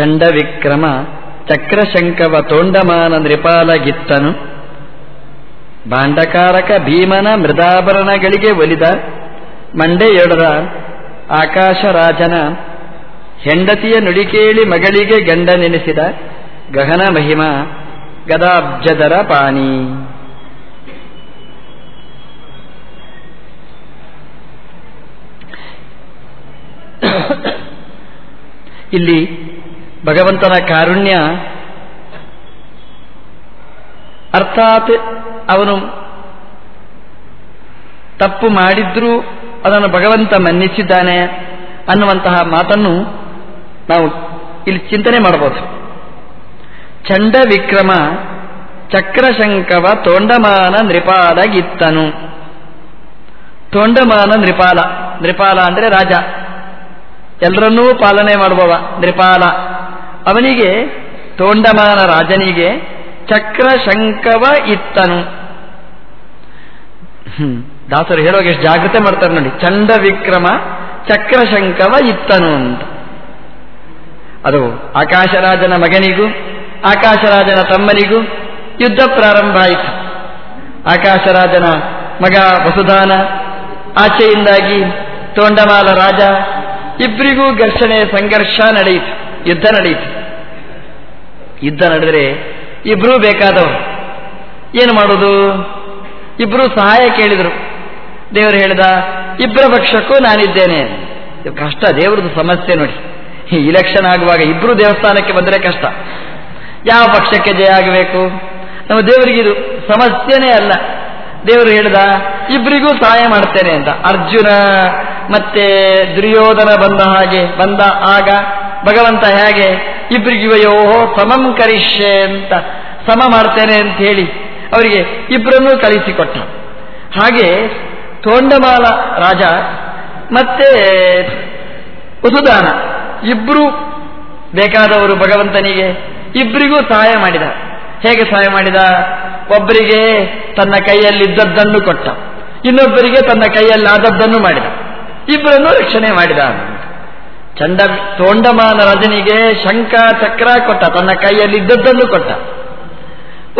ಚಂಡ ವಿಕ್ರಮ ಚಕ್ರಶಂಕವ ತೋಂಡಮಾನ ನೃಪಾಲಗಿತ್ತನು. ಭಾಂಡಕಾರಕ ಭೀಮನ ಮೃದಾಭರಣಗಳಿಗೆ ಒಲಿದ ಮಂಡೆಯೊಡರ ಆಕಾಶರಾಜನ ಹೆಂಡತಿಯ ನುಡಿಕೇಳಿ ಮಗಳಿಗೆ ಗಂಡ ನೆನೆಸಿದ ಗಹನ ಮಹಿಮ ಗದಾಬ್ಜದರ ಪಾಣಿ. ಇಲ್ಲಿ ಭಗವಂತನ ಕಾರುಣ್ಯ ಅರ್ಥಾತ್ ಅವನು ತಪ್ಪು ಮಾಡಿದ್ರೂ ಅದನ್ನು ಭಗವಂತ ಮನ್ನಿಸಿದ್ದಾನೆ ಅನ್ನುವಂತಹ ಮಾತನ್ನು ನಾವು ಇಲ್ಲಿ ಚಿಂತನೆ ಮಾಡಬಹುದು. ಚಂಡ ವಿಕ್ರಮ ಚಕ್ರಶಂಕವ ತೋಂಡಮಾನ ನೃಪಾಲಗಿತ್ತನು. ತೋಂಡಮಾನ ನೃಪಾಲ ನೃಪಾಲ ಅಂದರೆ ರಾಜ. ಎಲ್ಲರನ್ನೂ ಪಾಲನೆ ಮಾಡುವವ ನೃಪಾಲ. ಅವನಿಗೆ, ತೋಂಡಮಾನ ರಾಜನಿಗೆ ಚಕ್ರ ಶಂಕವ ಇತ್ತನು. ದಾಸರು ಹೇಳುವಾಗ ಎಷ್ಟು ಜಾಗೃತೆ ಮಾಡ್ತಾರೆ ನೋಡಿ. ಚಂಡ ವಿಕ್ರಮ ಚಕ್ರಶಂಕವ ಇತ್ತನು ಅಂತ. ಅದು ಆಕಾಶರಾಜನ ಮಗನಿಗೂ, ಆಕಾಶರಾಜನ ತಮ್ಮನಿಗೂ ಯುದ್ಧ ಪ್ರಾರಂಭ ಆಯಿತು. ಆಕಾಶರಾಜನ ಮಗ ವಸುಧಾನ ಆಚೆಯಿಂದಾಗಿ ತೋಂಡಮಾಲ ರಾಜ ಇಬ್ಬರಿಗೂ ಘರ್ಷಣೆ, ಸಂಘರ್ಷ ನಡೆಯಿತು. ಯುದ್ಧ ನಡೆಯಿತು ಯುದ್ಧ ನಡೆದರೆ ಇಬ್ಬರೂ ಬೇಕಾದವರು. ಏನು ಮಾಡೋದು? ಇಬ್ಬರು ಸಹಾಯ ಕೇಳಿದರು. ದೇವರು ಹೇಳಿದ ಇಬ್ಬರ ಪಕ್ಷಕ್ಕೂ ನಾನಿದ್ದೇನೆ. ಕಷ್ಟ, ದೇವರದ್ದು ಸಮಸ್ಯೆ ನೋಡಿ. ಇಲೆಕ್ಷನ್ ಆಗುವಾಗ ಇಬ್ಬರು ದೇವಸ್ಥಾನಕ್ಕೆ ಬಂದರೆ ಕಷ್ಟ. ಯಾವ ಪಕ್ಷಕ್ಕೆ ಜಯ ಆಗಬೇಕು? ನಮ್ಮ ದೇವರಿಗಿದು ಸಮಸ್ಯೆನೇ ಅಲ್ಲ. ದೇವರು ಹೇಳಿದ ಇಬ್ಬರಿಗೂ ಸಹಾಯ ಮಾಡ್ತೇನೆ ಅಂತ. ಅರ್ಜುನ ಮತ್ತೆ ದುರ್ಯೋಧನ ಬಂದ ಹಾಗೆ, ಬಂದ ಆಗ ಭಗವಂತ ಹೇಗೆ ಇಬ್ಬರಿಗಿವಯೋ ಸಮಂ ಕರಿಷ್ಯೆ ಅಂತ ಸಮ ಮಾಡ್ತೇನೆ ಅಂತ ಹೇಳಿ ಅವರಿಗೆ ಇಬ್ಬರನ್ನೂ ಕಳಿಸಿಕೊಟ್ಟ. ಹಾಗೆ ತೋಂಡಮಾಲ ರಾಜ ಮತ್ತೆ ಉಸುದಾನ ಇಬ್ಬರು ಬೇಕಾದವರು ಭಗವಂತನಿಗೆ ಇಬ್ಬರಿಗೂ ಸಹಾಯ ಮಾಡಿದ. ಹೇಗೆ ಸಹಾಯ ಮಾಡಿದ? ಒಬ್ಬರಿಗೆ ತನ್ನ ಕೈಯಲ್ಲಿದ್ದದ್ದನ್ನು ಕೊಟ್ಟ. ಇನ್ನೊಬ್ಬರಿಗೆ ತನ್ನ ಕೈಯಲ್ಲಾದದ್ದನ್ನು ಮಾಡಿದ. ಇಬ್ಬರನ್ನು ರಕ್ಷಣೆ ಮಾಡಿದ ಚಂಡ, ತೋಂಡಮಾನ ರಾಜನಿಗೆ ಶಂಕ ಚಕ್ರ ಕೊಟ್ಟ, ತನ್ನ ಕೈಯಲ್ಲಿದ್ದದ್ದನ್ನು ಕೊಟ್ಟ.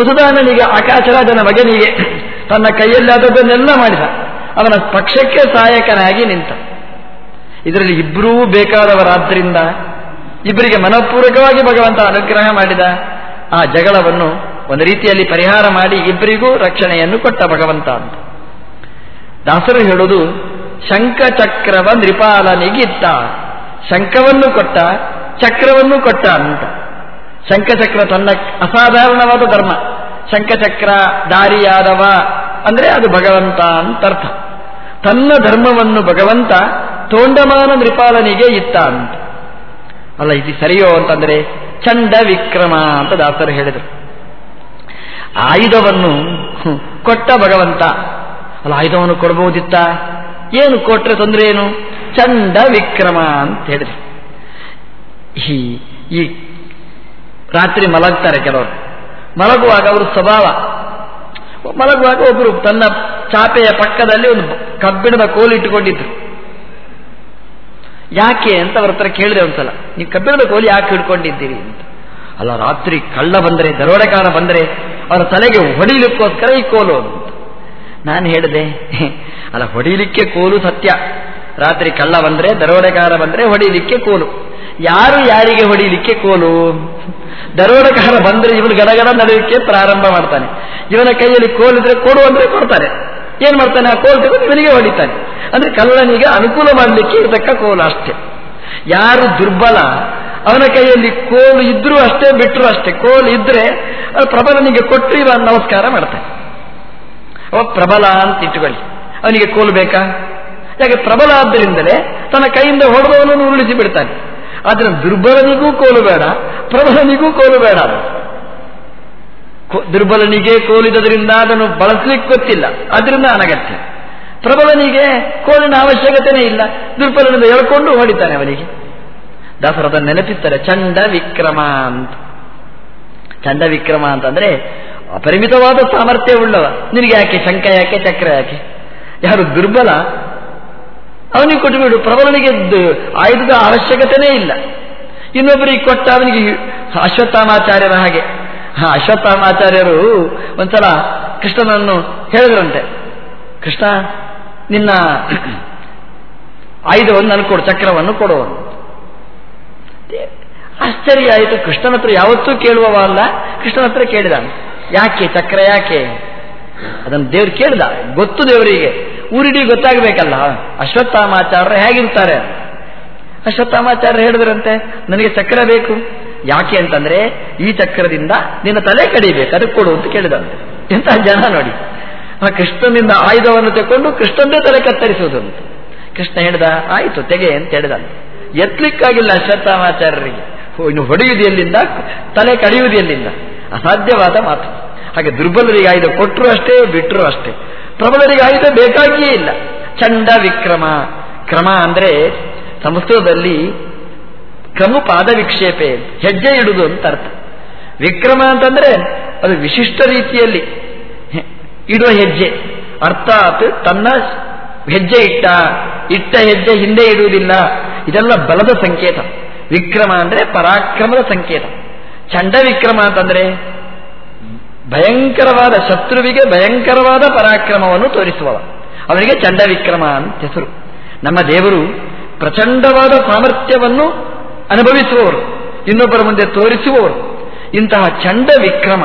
ವಸುದಾನನಿಗೆ, ಆಕಾಶರಾಜನ ಮಗನಿಗೆ ತನ್ನ ಕೈಯಲ್ಲಾದದ್ದನ್ನೆಲ್ಲ ಮಾಡಿದ. ಅವನ ಪಕ್ಷಕ್ಕೆ ಸಹಾಯಕನಾಗಿ ನಿಂತ. ಇದರಲ್ಲಿ ಇಬ್ಬರೂ ಬೇಕಾದವರಾದ್ದರಿಂದ ಇಬ್ಬರಿಗೆ ಮನಪೂರ್ವಕವಾಗಿ ಭಗವಂತ ಅನುಗ್ರಹ ಮಾಡಿದ. ಆ ಜಗಳವನ್ನು ಒಂದು ರೀತಿಯಲ್ಲಿ ಪರಿಹಾರ ಮಾಡಿ ಇಬ್ಬರಿಗೂ ರಕ್ಷಣೆಯನ್ನು ಕೊಟ್ಟ ಭಗವಂತ ಅಂತ. ದಾಸರು ಹೇಳುವುದು ಶಂಖಚಕ್ರವ ನೃಪಾಲನಿಗಿತ್ತ. ಶಂಖವನ್ನು ಕೊಟ್ಟ, ಚಕ್ರವನ್ನು ಕೊಟ್ಟ ಅಂತ. ಶಂಖಚಕ್ರ ತನ್ನ ಅಸಾಧಾರಣವಾದ ಧರ್ಮ. ಶಂಖಚಕ್ರ ದಾರಿಯಾದವ ಅಂದ್ರೆ ಅದು ಭಗವಂತ ಅಂತ ಅರ್ಥ. ತನ್ನ ಧರ್ಮವನ್ನು ಭಗವಂತ ತೋಂಡಮಾನ ನೃಪಾಲನಿಗೆ ಇತ್ತ ಅಂತ. ಅಲ್ಲ, ಇದು ಸರಿಯೋ ಅಂತಂದ್ರೆ ಚಂಡ ವಿಕ್ರಮ ಅಂತ ದಾಸರು ಹೇಳಿದರು. ಆಯುಧವನ್ನು ಕೊಟ್ಟ ಭಗವಂತ. ಅಲ್ಲ, ಆಯುಧವನ್ನು ಕೊಡಬಹುದಿತ್ತ ಏನು ಕೊಟ್ರೆ ತೊಂದರೆ ಏನು? ಚಂಡ ವಿಕ್ರಮ ಅಂತ ಹೇಳಿದ್ರು. ಈ ಈ ರಾತ್ರಿ ಮಲಗ್ತಾರೆ ಕೆಲವರು. ಮಲಗುವಾಗ ಅವರು ಸ್ವಭಾವ. ಮಲಗುವಾಗ ಒಬ್ಬರು ತನ್ನ ಚಾಪೆಯ ಪಕ್ಕದಲ್ಲಿ ಒಂದು ಕಬ್ಬಿಣದ ಕೋಲು ಇಟ್ಟುಕೊಂಡಿದ್ರು. ಯಾಕೆ ಅಂತ ಅವ್ರ ಹತ್ರ ಕೇಳಿದೆ ಒಂದ್ಸಲ. ನೀವು ಕಬ್ಬಿಣದ ಕೋಲು ಯಾಕೆ ಹಿಡ್ಕೊಂಡಿದ್ದೀರಿ ಅಂತ. ಅಲ್ಲ, ರಾತ್ರಿ ಕಳ್ಳ ಬಂದರೆ ದರೋಡೆಕಾರ ಬಂದರೆ, ಅವರ ತಲೆಗೆ ಹೊಡಿಲಿಕ್ಕೋಸ್ಕರ ಈ ಕೋಲು ಅಂತ ನಾನು ಹೇಳಿದೆ. ಅಲ್ಲ, ಹೊಡಿಲಿಕ್ಕೆ ಕೋಲು ಸತ್ಯ. ರಾತ್ರಿ ಕಳ್ಳ ಬಂದರೆ ದರೋಡೆಕಾರ ಬಂದರೆ ಹೊಡಿಲಿಕ್ಕೆ ಕೋಲು. ಯಾರು ಯಾರಿಗೆ ಹೊಡಿಲಿಕ್ಕೆ ಕೋಲು? ದರೋಡೆಕಾರ ಬಂದರೆ ಇವನು ಗಡಗಡ ನಡೆಯಲಿಕ್ಕೆ ಪ್ರಾರಂಭ ಮಾಡ್ತಾನೆ. ಇವನ ಕೈಯಲ್ಲಿ ಕೋಲಿದ್ರೆ ಕೊಡು ಅಂದ್ರೆ ಕೊಡ್ತಾರೆ ಏನ್ ಮಾಡ್ತಾನೆ? ಆ ಕೋಲು ತಗೊಂಡು ಇವನಿಗೆ ಹೊಡಿತಾನೆ. ಅಂದ್ರೆ ಕಳ್ಳನಿಗೆ ಅನುಕೂಲ ಮಾಡಲಿಕ್ಕೆ ಇರತಕ್ಕ ಕೋಲು ಅಷ್ಟೇ. ಯಾರು ದುರ್ಬಲ, ಅವನ ಕೈಯಲ್ಲಿ ಕೋಲು ಇದ್ರೂ ಅಷ್ಟೇ ಬಿಟ್ಟರು ಅಷ್ಟೇ. ಕೋಲು ಇದ್ರೆ ಪ್ರಬಲನಿಗೆ ಕೊಟ್ಟು ಇವ ನಮಸ್ಕಾರ ಮಾಡ್ತಾನೆ. ಅವ ಪ್ರಬಲ ಅಂತ ಇಟ್ಟುಕೊಳ್ಳಿ. ಅವನಿಗೆ ಕೋಲು ಬೇಕಾ? ಯಾಕೆ ಪ್ರಬಲ ಆದ್ದರಿಂದಲೇ ತನ್ನ ಕೈಯಿಂದ ಹೊಡೆದವನನ್ನು ಉರುಳಿಸಿ ಬಿಡ್ತಾನೆ. ಆದ್ರೆ ದುರ್ಬಲನಿಗೂ ಕೋಲು ಬೇಡ, ಪ್ರಬಲನಿಗೂ ಕೋಲು ಬೇಡ ದುರ್ಬಲನಿಗೆ ಕೋಲಿದ್ದರಿಂದ ಅದನ್ನು ಬಳಸಲಿಕ್ಕೆ ಗೊತ್ತಿಲ್ಲ ಅದರಿಂದ ಅನಗತ್ಯ. ಪ್ರಬಲನಿಗೆ ಕೋಲಿನ ಅವಶ್ಯಕತೆನೇ ಇಲ್ಲ, ದುರ್ಬಲನಿಂದ ಹೇಳ್ಕೊಂಡು ಹೊಡಿತಾನೆ ಅವನಿಗೆ. ದಾಸರದ ನೆನಪಿಸ್ತಾರೆ ಚಂಡ ವಿಕ್ರಮ ಅಂತ. ಚಂಡ ವಿಕ್ರಮ ಅಂತಂದ್ರೆ ಅಪರಿಮಿತವಾದ ಸಾಮರ್ಥ್ಯ ಉಳ್ಳವ. ನಿನಗೆ ಯಾಕೆ ಶಂಕ ಯಾಕೆ ಚಕ್ರ, ಯಾಕೆ? ಯಾರು ದುರ್ಬಲ? ಅವನಿಗೆ ಕೊಟ್ಟುಬಿಡು ಪ್ರಬಲನಿಗೆ ಆಯುಧದ ಅವಶ್ಯಕತೆನೇ ಇಲ್ಲ. ಇನ್ನೊಬ್ಬರಿಗೆ ಕೊಟ್ಟ ಅವನಿಗೆ ಅಶ್ವತ್ಥಾಮಾಚಾರ್ಯರ ಹಾಗೆ. ಹಾ, ಅಶ್ವತ್ಥಾಮಾಚಾರ್ಯರು ಒಂದ್ಸಲ ಕೃಷ್ಣನನ್ನು ಹೇಳಿದ್ರಂತೆ. ಕೃಷ್ಣ, ನಿನ್ನ ಆಯುಧವನ್ನು ನನಗೆ ಕೊಡು, ಚಕ್ರವನ್ನು ಕೊಡುವನು ಆಶ್ಚರ್ಯ ಆಯಿತು. ಕೃಷ್ಣನ ಹತ್ರ ಯಾವತ್ತೂ ಕೇಳುವವ ಅಲ್ಲ. ಕೃಷ್ಣನ ಹತ್ರ ಕೇಳಿದ ಯಾಕೆ, ಚಕ್ರ ಯಾಕೆ? ಅದನ್ನು ದೇವ್ರು ಕೇಳಿದ. ಗೊತ್ತು ದೇವರಿಗೆ. ಊರಿಡೀ ಗೊತ್ತಾಗಬೇಕಲ್ಲ. ಅಶ್ವತ್ಥಾಮಾಚಾರ್ಯ ಹೇಗಿರ್ತಾರೆ? ಅಶ್ವತ್ಥಾಮಾಚಾರ್ಯ ಹೇಳಿದ್ರಂತೆ, ನನಗೆ ಚಕ್ರ ಬೇಕು. ಯಾಕೆ ಅಂತಂದ್ರೆ, ಈ ಚಕ್ರದಿಂದ ನಿನ್ನ ತಲೆ ಕಡಿಬೇಕು. ಅದಕ್ಕೆ ಕೊಡು ಅಂತ ಕೇಳಿದಂತೆ ಎಂತ ಜನ ನೋಡಿ. ಆ ಕೃಷ್ಣನಿಂದ ಆಯುಧವನ್ನು ತಗೊಂಡು ಕೃಷ್ಣಂದೇ ತಲೆ ಕತ್ತರಿಸುವುದಂತೆ ಕೃಷ್ಣ ಹೇಳಿದ, ಆಯಿತು, ತೆಗೆ ಅಂತ ಹೇಳಿದ ಎತ್ತಲಿಕ್ಕಾಗಿಲ್ಲ ಅಶ್ವತ್ಥಾಮಾಚಾರ್ಯರಿಗೆ. ಇನ್ನು ಹೊಡೆಯುವುದು ಎಲ್ಲಿಂದ? ತಲೆ ಕಡಿಯುವುದು ಎಲ್ಲಿಂದ? ಅಸಾಧ್ಯವಾದ ಮಾತು. ಹಾಗೆ ದುರ್ಬಲರಿಗೆ ಆಯುಧ ಕೊಟ್ಟರು ಅಷ್ಟೇ ಬಿಟ್ಟರು ಅಷ್ಟೇ. ಪ್ರಬಲರಿಗೆ ಆಯುಧ ಬೇಕಾಗಿಯೇ ಇಲ್ಲ. ಚಂಡ ವಿಕ್ರಮ. ಕ್ರಮ ಅಂದರೆ ಸಂಸ್ಕೃತದಲ್ಲಿ ಕ್ರಮ ಪಾದ ವಿಕ್ಷೇಪೆ, ಹೆಜ್ಜೆ ಇಡುವುದು ಅಂತ ಅರ್ಥ. ವಿಕ್ರಮ ಅಂತಂದ್ರೆ ಅದು ವಿಶಿಷ್ಟ ರೀತಿಯಲ್ಲಿ ಇಡುವ ಹೆಜ್ಜೆ. ಅರ್ಥಾತ್ ತನ್ನ ಹೆಜ್ಜೆ ಇಟ್ಟ ಇಟ್ಟ ಹೆಜ್ಜೆ ಹಿಂದೆ ಇಡುವುದಿಲ್ಲ. ಇದೆಲ್ಲ ಬಲದ ಸಂಕೇತ. ವಿಕ್ರಮ ಅಂದರೆ ಪರಾಕ್ರಮದ ಸಂಕೇತ. ಚಂಡ ವಿಕ್ರಮ ಅಂತಂದ್ರೆ ಭಯಂಕರವಾದ ಶತ್ರುವಿಗೆ ಭಯಂಕರವಾದ ಪರಾಕ್ರಮವನ್ನು ತೋರಿಸುವವ. ಅವನಿಗೆ ಚಂಡ ವಿಕ್ರಮ ಅಂತ ಹೆಸರು. ನಮ್ಮ ದೇವರು ಪ್ರಚಂಡವಾದ ಸಾಮರ್ಥ್ಯವನ್ನು ಅನುಭವಿಸುವವರು. ಇನ್ನೊಬ್ಬರ ಮುಂದೆ ತೋರಿಸುವವರು. ಇಂತಹ ಚಂಡ ವಿಕ್ರಮ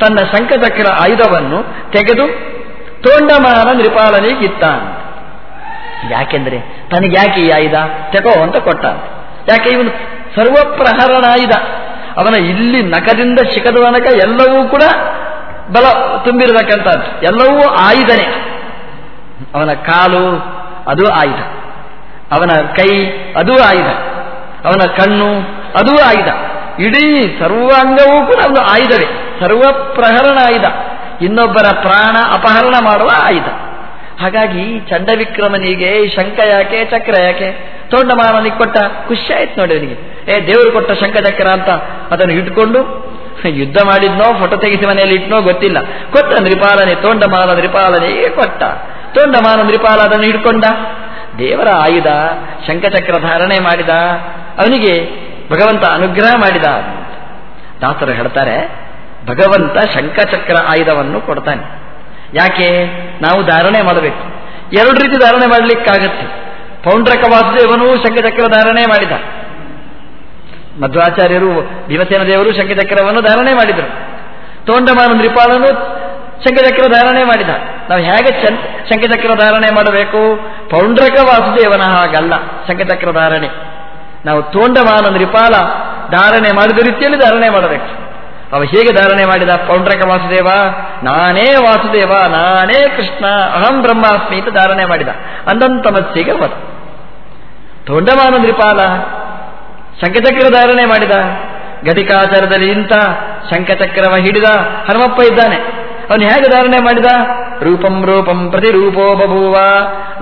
ತನ್ನ ಶಂಕಚಕ್ರ ಆಯುಧವನ್ನು ತೆಗೆದು ತೋಂಡಮಾನ ನೃಪಾಲನಿಗಿತ್ತ ಯಾಕೆಂದ್ರೆ ತನಗೆ ಯಾಕೆ ಈ ಆಯುಧ ತೆಗೋ ಅಂತ ಕೊಟ್ಟ ಯಾಕೆ ಇವನು ಸರ್ವಪ್ರಹರಣ ಅವನ ಇಲ್ಲಿ ನಖದಿಂದ ಶಿಖದ ಎಲ್ಲವೂ ಕೂಡ ಬಲ ತುಂಬಿರತಕ್ಕಂಥದ್ದು. ಎಲ್ಲವೂ ಆಯುಧನೇ. ಅವನ ಕಾಲು ಅದು ಆಯುಧ. ಅವನ ಕೈ ಅದು ಆಯುಧ. ಅವನ ಕಣ್ಣು ಅದು ಆಯುಧ. ಇಡೀ ಸರ್ವಾಂಗವೂ ಕೂಡ ಒಂದು ಆಯುಧವೇ. ಸರ್ವಪ್ರಹರಣ ಆಯುಧ. ಇನ್ನೊಬ್ಬರ ಪ್ರಾಣ ಅಪಹರಣ ಮಾಡುವ ಆಯುಧ. ಹಾಗಾಗಿ ಚಂಡವಿಕ್ರಮನಿಗೆ ಶಂಕ ಯಾಕೆ, ಚಕ್ರ ಯಾಕೆ ತೋಂಡಮಾನನಿಗೆ ಕೊಟ್ಟ ಖುಷಿ ಆಯ್ತು ನೋಡಿ ಅವನಿಗೆ. ಏ, ದೇವರು ಕೊಟ್ಟ ಶಂಕ ಚಕ್ರ ಅಂತ ಅದನ್ನು ಇಟ್ಕೊಂಡು ಯುದ್ಧ ಮಾಡಿದ್ನೋ, ಫೋಟೋ ತೆಗೆಸಿ ಮನೆಯಲ್ಲಿ ಇಟ್ನೋ ಗೊತ್ತಿಲ್ಲ. ಕೊಟ್ಟ ನೃಪಾಲನೆ ತೋಂಡಮಾನ ನೃಪಾಲನೆಗೆ ಕೊಟ್ಟ. ತೋಂಡಮಾನ ನೃಪಾಲ ಅದನ್ನು ಇಟ್ಕೊಂಡ. ದೇವರ ಆಯುಧ ಶಂಖಚಕ್ರ ಧಾರಣೆ ಮಾಡಿದ. ಅವನಿಗೆ ಭಗವಂತ ಅನುಗ್ರಹ ಮಾಡಿದ. ದಾಸರು ಹೇಳ್ತಾರೆ, ಭಗವಂತ ಶಂಖಚಕ್ರ ಆಯುಧವನ್ನು ಕೊಡ್ತಾನೆ. ಯಾಕೆ? ನಾವು ಧಾರಣೆ ಮಾಡಬೇಕು. ಎರಡು ರೀತಿ ಧಾರಣೆ ಮಾಡಲಿಕ್ಕಾಗತ್ತೆ. ಪೌಂಡ್ರಕ ವಾಸುದೇವನು ಶಂಖಚಕ್ರ ಧಾರಣೆ ಮಾಡಿದ. ಮಧ್ವಾಚಾರ್ಯರು ಭೀಮಸೇನ ದೇವರು ಶಂಕಚಕ್ರವನ್ನು ಧಾರಣೆ ಮಾಡಿದರು. ತೋಂಡಮಾನ ನೃಪಾಲನು ಶಂಕಚಕ್ರ ಧಾರಣೆ ಮಾಡಿದ. ನಾವು ಹೇಗೆ ಶಂಕಚಕ್ರ ಧಾರಣೆ ಮಾಡಬೇಕು? ಪೌಂಡ್ರಕ ವಾಸುದೇವನ ಹಾಗಲ್ಲ ಶಂಕಚಕ್ರ ಧಾರಣೆ. ನಾವು ತೋಂಡಮಾನ ನೃಪಾಲ ಧಾರಣೆ ಮಾಡಿದ ರೀತಿಯಲ್ಲಿ ಧಾರಣೆ ಮಾಡಬೇಕು. ಅವ ಹೇಗೆ ಧಾರಣೆ ಮಾಡಿದ? ಪೌಂಡ್ರಕ ವಾಸುದೇವ, ನಾನೇ ವಾಸುದೇವ, ನಾನೇ ಕೃಷ್ಣ, ಅಹಂ ಬ್ರಹ್ಮಾಸ್ಮಿ ಅಂತ ಧಾರಣೆ ಮಾಡಿದ. ಅಂದಂತಮಸ್ಸಿಗೆ ಅವರು ತೋಂಡಮಾನ ನೃಪಾಲ ಶಂಖಚಕ್ರ ಧಾರಣೆ ಮಾಡಿದ. ಘಟಿಕಾಚಾರದಲ್ಲಿ ಇಂತ ಶಂಕಚಕ್ರವ ಹಿಡಿದ ಹನುಮಪ್ಪ ಇದ್ದಾನೆ. ಅವನು ಹೇಗೆ ಧಾರಣೆ ಮಾಡಿದ? ರೂಪಂ ರೂಪಂ ಪ್ರತಿರೂಪೋ ಬಭೂವ.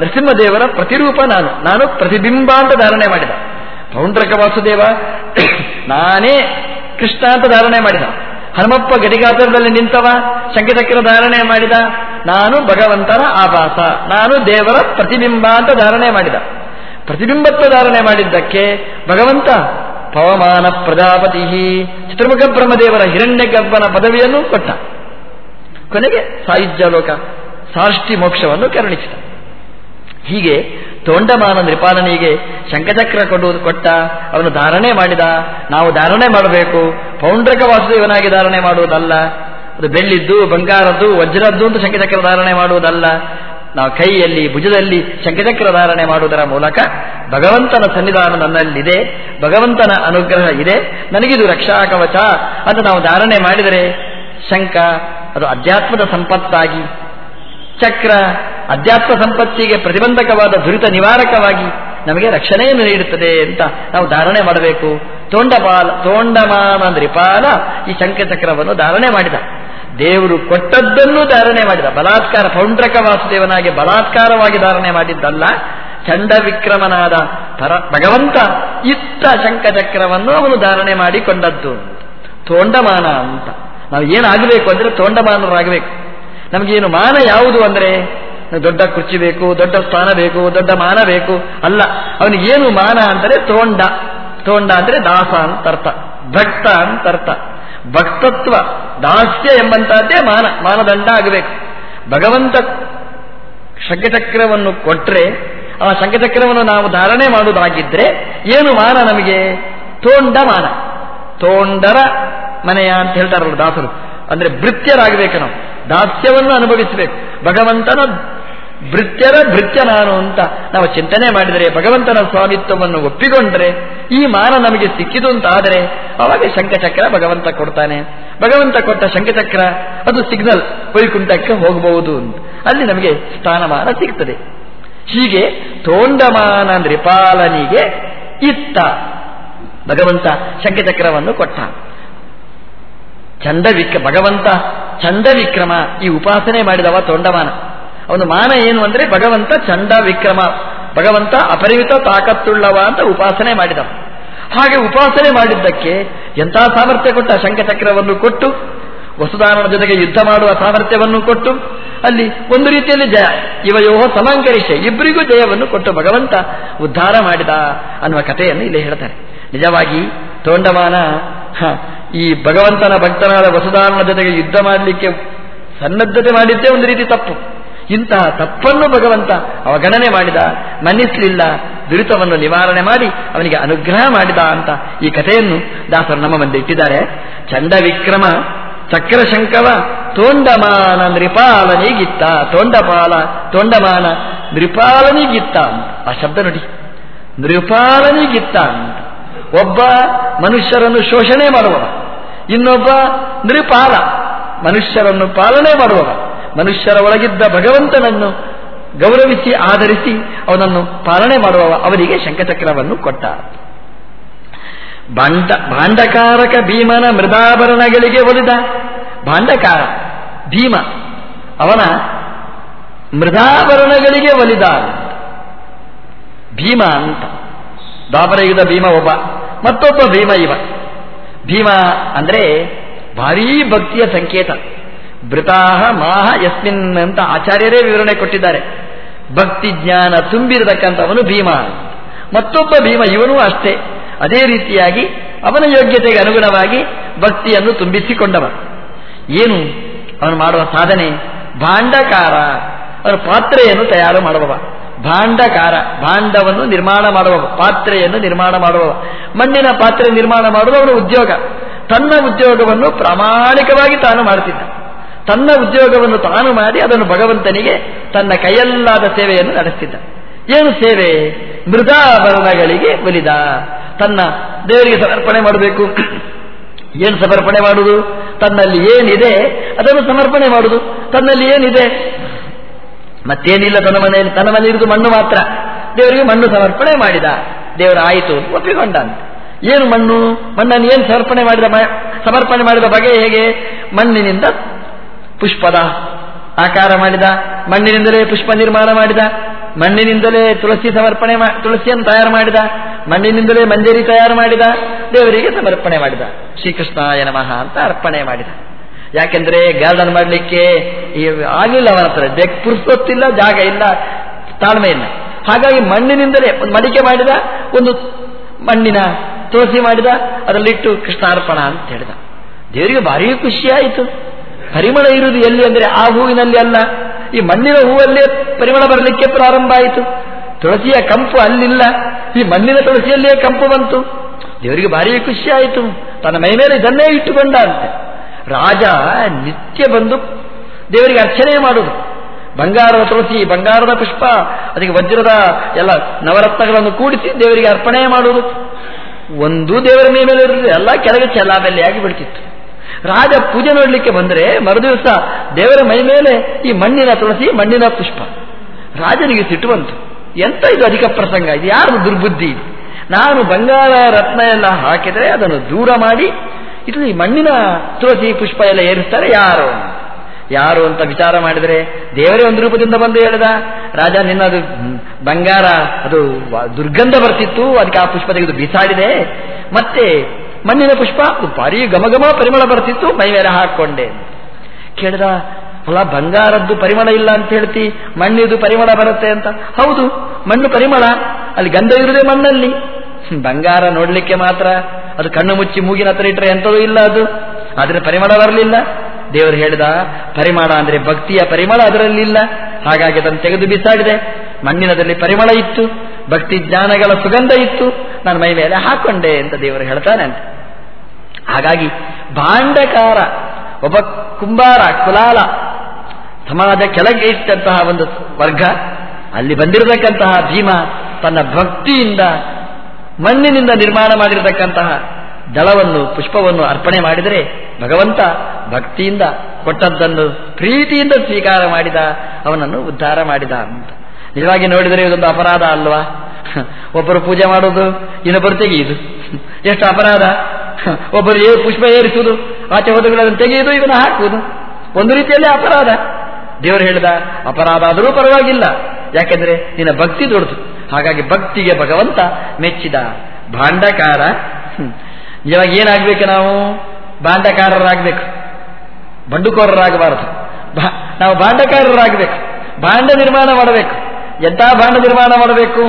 ನರಸಿಂಹದೇವರ ಪ್ರತಿರೂಪ ನಾನು. ನಾನು ಪ್ರತಿಬಿಂಬ ಅಂತ ಧಾರಣೆ ಮಾಡಿದ. ಪೌಂಡ್ರಕ ವಾಸುದೇವ, ನಾನೇ ಕೃಷ್ಣ ಅಂತ ಧಾರಣೆ ಮಾಡಿದ. ಹನುಮಪ್ಪ ಗಡಿಗಾತ್ರದಲ್ಲಿ ನಿಂತವ, ಶಂಕಚಕ್ರ ಧಾರಣೆ ಮಾಡಿದ. ನಾನು ಭಗವಂತನ ಆಭಾಸ ನಾನು ದೇವರ ಪ್ರತಿಬಿಂಬ ಅಂತ ಧಾರಣೆ ಮಾಡಿದ. ಪ್ರತಿಬಿಂಬತ್ವ ಧಾರಣೆ ಮಾಡಿದ್ದಕ್ಕೆ ಭಗವಂತ ಪವಮಾನ ಪ್ರಜಾಪತಿ ಚಿತ್ರಮುಖ ಬ್ರಹ್ಮದೇವರ ಹಿರಣ್ಯ ಗರ್ಭನ ಪದವಿಯನ್ನು ಕೊಟ್ಟ. ಕೊನೆಗೆ ಸಾಹಿತ್ಯ ಲೋಕ, ಸಾಷ್ಟಿ ಮೋಕ್ಷವನ್ನು ಕರುಣಿಸಿದ. ಹೀಗೆ ತೋಂಡಮಾನ ನೃಪಾಲನಿಗೆ ಶಂಕಚಕ್ರ ಕೊಡುವುದು ಕೊಟ್ಟ. ಅವನು ಧಾರಣೆ ಮಾಡಿದ. ನಾವು ಧಾರಣೆ ಮಾಡಬೇಕು. ಪೌಂಡ್ರಕ ವಾಸುದೇವನಾಗಿ ಧಾರಣೆ ಮಾಡುವುದಲ್ಲ. ಅದು ಬೆಳ್ಳಿದ್ದು, ಬಂಗಾರದ್ದು, ವಜ್ರದ್ದು ಅಂತ ಶಂಖಚಕ್ರ ಧಾರಣೆ ಮಾಡುವುದಲ್ಲ. ನಾವು ಕೈಯಲ್ಲಿ, ಭುಜದಲ್ಲಿ ಶಂಖಚಕ್ರ ಧಾರಣೆ ಮಾಡುವುದರ ಮೂಲಕ ಭಗವಂತನ ಸನ್ನಿಧಾನ ನನ್ನಲ್ಲಿದೆ, ಭಗವಂತನ ಅನುಗ್ರಹ ಇದೆ, ನನಗಿದು ರಕ್ಷಾ ಕವಚ ಅಂತ ನಾವು ಧಾರಣೆ ಮಾಡಿದರೆ ಶಂಕ ಅದು ಅಧ್ಯಾತ್ಮದ ಸಂಪತ್ತಾಗಿ, ಚಕ್ರ ಅಧ್ಯಾತ್ಮ ಸಂಪತ್ತಿಗೆ ಪ್ರತಿಬಂಧಕವಾದ ದುರಿತ ನಿವಾರಕವಾಗಿ ನಮಗೆ ರಕ್ಷಣೆಯನ್ನು ನೀಡುತ್ತದೆ ಅಂತ ನಾವು ಧಾರಣೆ ಮಾಡಬೇಕು. ತೋಂಡಪಾಲ ತೋಂಡಮಾನ ನೃಪಾಲ ಈ ಶಂಕಚಕ್ರವನ್ನು ಧಾರಣೆ ಮಾಡಿದ. ದೇವರು ಕೊಟ್ಟದ್ದನ್ನು ಧಾರಣೆ ಮಾಡಿದ. ಬಲಾತ್ಕಾರ ಪೌಂಡ್ರಕ ವಾಸುದೇವನಾಗಿ ಬಲಾತ್ಕಾರವಾಗಿ ಧಾರಣೆ ಮಾಡಿದ್ದಲ್ಲ. ಚಂಡ ವಿಕ್ರಮನಾದ ಪರ ಭಗವಂತ ಇತ್ತ ಶಂಖಚಕ್ರವನ್ನು ಅವನು ಧಾರಣೆ ಮಾಡಿಕೊಂಡದ್ದು. ತೋಂಡಮಾನ ಅಂತ. ನಾವು ಏನಾಗಬೇಕು ಅಂದರೆ ತೋಂಡಮಾನರಾಗಬೇಕು. ನಮಗೇನು ಮಾನ ಯಾವುದು ಅಂದರೆ? ದೊಡ್ಡ ಕುರ್ಚಿ ಬೇಕು, ದೊಡ್ಡ ಸ್ಥಾನ ಬೇಕು, ದೊಡ್ಡ ಮಾನ ಬೇಕು. ಅಲ್ಲ, ಅವನಿಗೇನು ಮಾನ ಅಂದರೆ ತೋಂಡ. ತೋಂಡ ಅಂದರೆ ದಾಸ ಅಂತ ಅರ್ಥ. ಭಕ್ತ ಅಂತ ಅರ್ಥ. ಭಕ್ತತ್ವ, ದಾಸ್ಯ ಎಂಬಂತಹದ್ದೇ ಮಾನ, ಮಾನದಂಡ ಆಗಬೇಕು. ಭಗವಂತ ಶಂಖಚಕ್ರವನ್ನು ಕೊಟ್ಟರೆ ಆ ಶಂಖಚಕ್ರವನ್ನು ನಾವು ಧಾರಣೆ ಮಾಡುವುದಾಗಿದ್ದರೆ ಏನು ಮಾನ ನಮಗೆ? ತೋಂಡ ಮಾನ. ತೋಂಡರ ಮನೆಯ ಅಂತ ಹೇಳ್ತಾರಲ್ಲ ದಾಸರು. ಅಂದರೆ ಭೃತ್ಯರಾಗಬೇಕು ನಾವು. ದಾಸ್ಯವನ್ನು ಅನುಭವಿಸಬೇಕು. ಭಗವಂತನ ಭೃತ್ಯರ ಭೃತ್ಯ ನಾನು ಅಂತ ನಾವು ಚಿಂತನೆ ಮಾಡಿದರೆ ಭಗವಂತನ ಸ್ವಾಮಿತ್ವವನ್ನು ಒಪ್ಪಿಕೊಂಡ್ರೆ, ಈ ಮಾನ ನಮಗೆ ಸಿಕ್ಕಿದು ಅಂತ ಆದರೆ, ಅವಾಗ ಶಂಖಚಕ್ರ ಭಗವಂತ ಕೊಡ್ತಾನೆ. ಭಗವಂತ ಕೊಟ್ಟ ಶಂಖಚಕ್ರ, ಅದು ಸಿಗ್ನಲ್ ವೈಕುಂಠಕ್ಕೆ ಹೋಗಬಹುದು ಅಂತ. ಅಲ್ಲಿ ನಮಗೆ ಸ್ಥಾನಮಾನ ಸಿಗ್ತದೆ. ಹೀಗೆ ತೋಂಡಮಾನ ನೃಪಾಲನಿಗೆ ಇತ್ತ ಭಗವಂತ ಶಂಖಚಕ್ರವನ್ನು ಕೊಟ್ಟ. ಚಂದವಿಕ್ರ ಭಗವಂತ ಚಂದವಿಕ್ರಮ ಈ ಉಪಾಸನೆ ಮಾಡಿದವ ತೋಂಡಮಾನ. ಅವನು ಮಾನ ಏನು ಅಂದ್ರೆ ಭಗವಂತ ಚಂಡ ವಿಕ್ರಮ, ಭಗವಂತ ಅಪರಿಮಿತ ತಾಕತ್ತುಳ್ಳವ ಅಂತ ಉಪಾಸನೆ ಮಾಡಿದ ಹಾಗೆ ಉಪಾಸನೆ ಮಾಡಿದ್ದಕ್ಕೆ ಎಂಥ ಸಾಮರ್ಥ್ಯ ಕೊಟ್ಟ ಶಂಖಚಕ್ರವನ್ನು ಕೊಟ್ಟು, ವಸುದಾನನ ಜೊತೆಗೆ ಯುದ್ಧ ಮಾಡುವ ಸಾಮರ್ಥ್ಯವನ್ನು ಕೊಟ್ಟು, ಅಲ್ಲಿ ಒಂದು ರೀತಿಯಲ್ಲಿ ಜಯ ಇವಯೋಹ ಸಮಾಂಕರಿಷ ಇಬ್ಬರಿಗೂ ಜಯವನ್ನು ಕೊಟ್ಟು ಭಗವಂತ ಉದ್ಧಾರ ಮಾಡಿದ ಅನ್ನುವ ಕಥೆಯನ್ನು ಇಲ್ಲಿ ಹೇಳ್ತಾರೆ. ನಿಜವಾಗಿ ತೋಂಡಮಾನ ಈ ಭಗವಂತನ ಭಕ್ತನಾದ ವಸುದಾನನ ಜೊತೆಗೆ ಯುದ್ಧ ಮಾಡಲಿಕ್ಕೆ ಸನ್ನದ್ಧತೆ ಮಾಡಿದ್ದೇ ಒಂದು ರೀತಿ ತಪ್ಪು. ಇಂತಹ ತಪ್ಪನ್ನು ಭಗವಂತ ಅವಗಣನೆ ಮಾಡಿದ. ಮನ್ನಿಸಲಿಲ್ಲ ದುರಿತವನ್ನು ನಿವಾರಣೆ ಮಾಡಿ ಅವನಿಗೆ ಅನುಗ್ರಹ ಮಾಡಿದ ಅಂತ ಈ ಕಥೆಯನ್ನು ದಾಸರು ನಮ್ಮ ಮುಂದೆ ಇಟ್ಟಿದ್ದಾರೆ. ಚಂಡವಿಕ್ರಮ, ಚಕ್ರಶಂಕವ, ತೋಂಡಮಾನ ನೃಪಾಲನಿಗಿತ್ತ, ತೋಂಡಪಾಲ, ತೋಂಡಮಾನ ನೃಪಾಲನಿಗಿತ್ತ ಆ ಶಬ್ದ ನೋಡಿ. ನೃಪಾಲನಿಗಿತ್ತ ಒಬ್ಬ ಮನುಷ್ಯರನ್ನು ಶೋಷಣೆ ಮಾಡುವವ, ಇನ್ನೊಬ್ಬ ನೃಪಾಲ, ಮನುಷ್ಯರನ್ನು ಪಾಲನೆ ಮಾಡುವವ. ಮನುಷ್ಯರ ಒಳಗಿದ್ದ ಭಗವಂತನನ್ನು ಗೌರವಿಸಿ, ಆಧರಿಸಿ ಅವನನ್ನು ಪಾಲನೆ ಮಾಡುವವ ಅವರಿಗೆ ಶಂಖಚಕ್ರವನ್ನು ಕೊಟ್ಟ. ಭಾಂಡ ಭಾಂಡಕಾರಕ ಭೀಮನ ಮೃದಾಭರಣಗಳಿಗೆ ಒಲಿದ ಭಾಂಡಕಾರ ಭೀಮ ಅವನ ಮೃದಾಭರಣಗಳಿಗೆ ಒಲಿದ. ಭೀಮ ಅಂತ. ದಾಪರಯುಗದ ಭೀಮ ಒಬ್ಬ, ಮತ್ತೊಬ್ಬ ಭೀಮ ಇವ. ಭೀಮ ಅಂದ್ರೆ ಭಾರೀ ಭಕ್ತಿಯ ಸಂಕೇತ. ಭೃತಾಹ ಮಾಹ ಯಸ್ಮಿನ್ ಅಂತ ಆಚಾರ್ಯರೇ ವಿವರಣೆ ಕೊಟ್ಟಿದ್ದಾರೆ. ಭಕ್ತಿ ಜ್ಞಾನ ತುಂಬಿರತಕ್ಕಂಥವನು ಭೀಮ ಮತ್ತೊಬ್ಬ ಭೀಮ ಇವನೂ ಅಷ್ಟೇ. ಅದೇ ರೀತಿಯಾಗಿ ಅವನ ಯೋಗ್ಯತೆಗೆ ಅನುಗುಣವಾಗಿ ಭಕ್ತಿಯನ್ನು ತುಂಬಿಸಿಕೊಂಡವ. ಏನು? ಅವನು ಮಾಡುವ ಸಾಧನೆ ಭಾಂಡಕಾರ. ಅವನು ಪಾತ್ರೆಯನ್ನು ತಯಾರು ಮಾಡುವವ. ಭಾಂಡಕಾರ, ಭಾಂಡವನ್ನು ನಿರ್ಮಾಣ ಮಾಡುವ ಪಾತ್ರೆಯನ್ನು ನಿರ್ಮಾಣ ಮಾಡುವವ. ಮಣ್ಣಿನ ಪಾತ್ರೆ ನಿರ್ಮಾಣ ಮಾಡುವುದು ಅವನ ಉದ್ಯೋಗ. ತನ್ನ ಉದ್ಯೋಗವನ್ನು ಪ್ರಾಮಾಣಿಕವಾಗಿ ತಾನು ಮಾಡುತ್ತಿದ್ದ ತನ್ನ ಉದ್ಯೋಗವನ್ನು ತಾನು ಮಾಡಿ ಅದನ್ನು ಭಗವಂತನಿಗೆ ತನ್ನ ಕೈಯಲ್ಲಾದ ಸೇವೆಯನ್ನು ನಡೆಸ್ತಿದ್ದ. ಏನು ಸೇವೆ? ಮೃದಾಭರಣಗಳಿಗೆ ಒಲಿದ. ತನ್ನ ದೇವರಿಗೆ ಸಮರ್ಪಣೆ ಮಾಡಬೇಕು. ಏನು ಸಮರ್ಪಣೆ ಮಾಡುವುದು? ತನ್ನಲ್ಲಿ ಏನಿದೆ ಅದನ್ನು ಸಮರ್ಪಣೆ ಮಾಡುವುದು. ತನ್ನಲ್ಲಿ ಏನಿದೆ? ಮತ್ತೇನಿಲ್ಲ ತನ್ನ ಮನೆಯಲ್ಲಿ, ತನ್ನ ಮನೆ ಇರುವುದು ಮಣ್ಣು ಮಾತ್ರ. ದೇವರಿಗೆ ಮಣ್ಣು ಸಮರ್ಪಣೆ ಮಾಡಿದ. ದೇವರ ಆಯಿತು ಒಪ್ಪಿಕೊಂಡ ಏನು ಮಣ್ಣು? ಮಣ್ಣನ್ನು ಏನು ಸಮರ್ಪಣೆ ಮಾಡಿದ ಸಮರ್ಪಣೆ ಮಾಡಿದ ಬಗೆ ಹೇಗೆ? ಮಣ್ಣಿನಿಂದ ಪುಷ್ಪದ ಆಕಾರ ಮಾಡಿದ, ಮಣ್ಣಿನಿಂದಲೇ ಪುಷ್ಪ ನಿರ್ಮಾಣ ಮಾಡಿದ, ಮಣ್ಣಿನಿಂದಲೇ ತುಳಸಿ ಸಮರ್ಪಣೆ ತುಳಸಿಯನ್ನು ತಯಾರು ಮಾಡಿದ, ಮಣ್ಣಿನಿಂದಲೇ ಮಂಜರಿ ತಯಾರು ಮಾಡಿದ, ದೇವರಿಗೆ ಸಮರ್ಪಣೆ ಮಾಡಿದ, ಶ್ರೀಕೃಷ್ಣಾಯ ನಮಃ ಅಂತ ಅರ್ಪಣೆ ಮಾಡಿದ. ಯಾಕೆಂದ್ರೆ ಗಾರ್ಡನ್ ಮಾಡಲಿಕ್ಕೆ ಆಗಲಿಲ್ಲ ಅವನ ಹತ್ರ ಬೆಕ್ ಪುರುಸೊತ್ತಿಲ್ಲ, ಜಾಗ ಇಲ್ಲ, ತಾಳ್ಮೆ ಇಲ್ಲ. ಹಾಗಾಗಿ ಮಣ್ಣಿನಿಂದಲೇ ಒಂದು ಮಡಿಕೆ ಮಾಡಿದ, ಒಂದು ಮಣ್ಣಿನ ತುಳಸಿ ಮಾಡಿದ, ಅದರಲ್ಲಿಟ್ಟು ಕೃಷ್ಣಾರ್ಪಣ ಅಂತ ಹೇಳಿದ. ದೇವರಿಗೆ ಭಾರಿ ಖುಷಿಯಾಯಿತು ಪರಿಮಳ ಇರುವುದು ಎಲ್ಲಿ ಅಂದರೆ ಆ ಹೂವಿನಲ್ಲಿ ಅಲ್ಲ. ಈ ಮಣ್ಣಿನ ಹೂವಲ್ಲೇ ಪರಿಮಳ ಬರಲಿಕ್ಕೆ ಪ್ರಾರಂಭ ಆಯಿತು. ತುಳಸಿಯ ಕಂಪು ಅಲ್ಲಿಲ್ಲ. ಈ ಮಣ್ಣಿನ ತುಳಸಿಯಲ್ಲಿಯೇ ಕಂಪು ಬಂತು. ದೇವರಿಗೆ ಭಾರಿ ಖುಷಿ ಆಯಿತು. ತನ್ನ ಮೈ ಮೇಲೆ ಇದನ್ನೇ ಇಟ್ಟುಕೊಂಡ ಅಂತೆ ರಾಜ ನಿತ್ಯ ಬಂದು ದೇವರಿಗೆ ಅರ್ಚನೆ ಮಾಡುವುದು. ಬಂಗಾರದ ತುಳಸಿ, ಬಂಗಾರದ ಪುಷ್ಪ, ಅದಕ್ಕೆ ವಜ್ರದ ಎಲ್ಲ ನವರತ್ನಗಳನ್ನು ಕೂಡಿಸಿ ದೇವರಿಗೆ ಅರ್ಪಣೆ ಮಾಡುವುದು. ಒಂದೂ ದೇವರ ಮೇಲೆ ಇರಲಿಲ್ಲ ಎಲ್ಲ ಕೆಳಗೆ ಚೆಲ್ಲಾಬೆಲ್ಲಿಯಾಗಿ ಬಿಡ್ತಿತ್ತು. ರಾಜ ಪೂಜೆ ನೋಡಲಿಕ್ಕೆ ಬಂದರೆ ಮರುದಿವಸ ದೇವರ ಮೈ ಮೇಲೆ ಈ ಮಣ್ಣಿನ ತುಳಸಿ, ಮಣ್ಣಿನ ಪುಷ್ಪ. ರಾಜನಿಗೆ ಸಿಟ್ಟು ಬಂತು. ಎಂತ ಇದು ಅಧಿಕ ಪ್ರಸಂಗ? ಇದು ಯಾರು ದುರ್ಬುದ್ಧಿ ನಾನು ಬಂಗಾರ ರತ್ನ ಎಲ್ಲ ಹಾಕಿದರೆ ಅದನ್ನು ದೂರ ಮಾಡಿ ಇದು ಈ ಮಣ್ಣಿನ ತುಳಸಿ ಪುಷ್ಪ ಎಲ್ಲ ಏರಿಸ್ತಾರೆ ಯಾರು? ಯಾರು ಅಂತ ವಿಚಾರ ಮಾಡಿದರೆ ದೇವರೇ ಒಂದು ರೂಪದಿಂದ ಬಂದು ಹೇಳಿದ. ರಾಜ ನಿನ್ನದು ಬಂಗಾರ, ಅದು ದುರ್ಗಂಧ ಬರ್ತಿತ್ತು, ಅದಕ್ಕೆ ಆ ಪುಷ್ಪ ತೆಗೆದು ಬಿಸಾಡಿದೆ. ಮತ್ತೆ ಮಣ್ಣಿನ ಪುಷ್ಪ, ಭಾರಿ ಘಮಘಮ ಪರಿಮಳ ಬರ್ತಿತ್ತು ಮೈ ಮೇಲೆ ಹಾಕೊಂಡೆ ಕೇಳಿದ, ಅಲ್ಲ, ಬಂಗಾರದ್ದು ಪರಿಮಳ ಇಲ್ಲ ಅಂತ ಹೇಳ್ತಿ, ಮಣ್ಣಿದು ಪರಿಮಳ ಬರುತ್ತೆ ಅಂತ. ಹೌದು, ಮಣ್ಣು ಪರಿಮಳ, ಅಲ್ಲಿ ಗಂಧ ಇರುವುದೇ ಮಣ್ಣಲ್ಲಿ. ಬಂಗಾರ ನೋಡ್ಲಿಕ್ಕೆ ಮಾತ್ರ, ಅದು ಕಣ್ಣು ಮುಚ್ಚಿ ಮೂಗಿನ ಹತ್ರ ಇಟ್ಟರೆ ಎಂಥದೂ ಇಲ್ಲ ಅದು. ಆದರೆ ಪರಿಮಳ ಬರಲಿಲ್ಲ. ದೇವರು ಹೇಳಿದ, ಪರಿಮಳ ಅಂದ್ರೆ ಭಕ್ತಿಯ ಪರಿಮಳ ಅದರಲ್ಲಿಲ್ಲ ಹಾಗಾಗಿ ಅದನ್ನು ತೆಗೆದು ಬಿಸಾಡಿದೆ. ಮಣ್ಣಿನದಲ್ಲಿ ಪರಿಮಳ ಇತ್ತು, ಭಕ್ತಿ ಜ್ಞಾನಗಳ ಸುಗಂಧ ಇತ್ತು. ನಾನು ಮೈ ಮೇಲೆ ಹಾಕೊಂಡೆ ಅಂತ ದೇವರು ಹೇಳ್ತಾನೆ ಅಂತ. ಹಾಗಾಗಿ ಭಾಂಡಕಾರ, ಒಬ್ಬ ಕುಂಬಾರ, ಕುಲಾಲ ಸಮಾಜ ಕೆಳಗೆ ಇಟ್ಟಂತಹ ಒಂದು ವರ್ಗ, ಅಲ್ಲಿ ಬಂದಿರತಕ್ಕಂತಹ ಭೀಮ ತನ್ನ ಭಕ್ತಿಯಿಂದ ಮಣ್ಣಿನಿಂದ ನಿರ್ಮಾಣ ಮಾಡಿರತಕ್ಕಂತಹ ದಳವನ್ನು, ಪುಷ್ಪವನ್ನು ಅರ್ಪಣೆ ಮಾಡಿದರೆ ಭಗವಂತ ಭಕ್ತಿಯಿಂದ ಕೊಟ್ಟದ್ದನ್ನು ಪ್ರೀತಿಯಿಂದ ಸ್ವೀಕಾರ ಮಾಡಿದ, ಅವನನ್ನು ಉದ್ಧಾರ ಮಾಡಿದ ಅಂತ. ನಿಜವಾಗಿ ನೋಡಿದರೆ ಇದೊಂದು ಅಪರಾಧ ಅಲ್ವಾ? ಒಬ್ಬರು ಪೂಜೆ ಮಾಡೋದು, ಇನ್ನೊಬ್ಬರು ತೆಗೆಯುವುದು ಎಷ್ಟು ಅಪರಾಧ? ಒಬ್ಬರು ಏ ಪುಷ್ಪ ಏರಿಸುವುದು, ಆಚೆ ಹೋದಗಳನ್ನು ತೆಗೆಯುವುದು, ಇವನ್ನ ಹಾಕುವುದು. ಒಂದು ರೀತಿಯಲ್ಲಿ ಅಪರಾಧ. ದೇವರು ಹೇಳಿದ ಅಪರಾಧ ಆದರೂ ಪರವಾಗಿಲ್ಲ. ಯಾಕೆಂದ್ರೆ ನಿನ್ನ ಭಕ್ತಿ ದೊಡ್ಡದು. ಹಾಗಾಗಿ ಭಕ್ತಿಗೆ ಭಗವಂತ ಮೆಚ್ಚಿದ ಭಾಂಡಕಾರ. ಇವಾಗ ಏನಾಗಬೇಕು ನಾವು? ಭಾಂಡಕಾರರಾಗಬೇಕು. ಬಂಡುಕೋರರಾಗಬಾರದು. ನಾವು ಭಾಂಡಕಾರರಾಗಬೇಕು. ಭಾಂಡ ನಿರ್ಮಾಣ ಮಾಡಬೇಕು. ಎಂಥ ಭಾಂಡ ನಿರ್ಮಾಣ ಮಾಡಬೇಕು?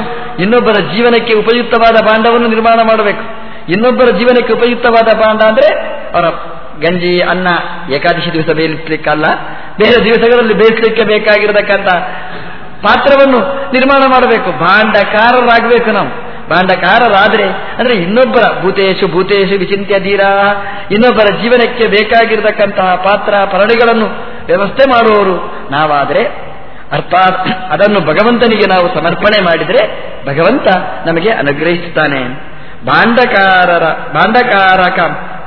ಇನ್ನೊಬ್ಬರ ಜೀವನಕ್ಕೆ ಉಪಯುಕ್ತವಾದ ಭಾಂಡವನ್ನು ನಿರ್ಮಾಣ ಮಾಡಬೇಕು. ಇನ್ನೊಬ್ಬರ ಜೀವನಕ್ಕೆ ಉಪಯುಕ್ತವಾದ ಭಾಂಡ ಅಂದ್ರೆ ಅವರ ಗಂಜಿ, ಅನ್ನ, ಏಕಾದಶಿ ದಿವಸ ಬೇಯಿಸಲಿಕ್ಕಲ್ಲ. ಬೇರೆ ದಿವಸಗಳಲ್ಲಿ ಬೇಯಿಸಲಿಕ್ಕೆ ಬೇಕಾಗಿರತಕ್ಕಂಥ ಪಾತ್ರವನ್ನು ನಿರ್ಮಾಣ ಮಾಡಬೇಕು. ಭಾಂಡಕಾರರಾಗಬೇಕು ನಾವು. ಭಾಂಡಕಾರರಾದರೆ ಅಂದ್ರೆ ಇನ್ನೊಬ್ಬರ ಭೂತೇಶು ಭೂತೇಶು ವಿಚಿಂತ್ಯ ಧೀರ. ಇನ್ನೊಬ್ಬರ ಜೀವನಕ್ಕೆ ಬೇಕಾಗಿರತಕ್ಕಂತಹ ಪಾತ್ರ, ಪರಡಿಗಳನ್ನು ವ್ಯವಸ್ಥೆ ಮಾಡುವವರು ನಾವಾದರೆ. ಅರ್ಥಾತ್ ಅದನ್ನು ಭಗವಂತನಿಗೆ ನಾವು ಸಮರ್ಪಣೆ ಮಾಡಿದರೆ ಭಗವಂತ ನಮಗೆ ಅನುಗ್ರಹಿಸುತ್ತಾನೆ. ಭಾಂಡಕಾರರ ಭಾಂಡಕಾರಕ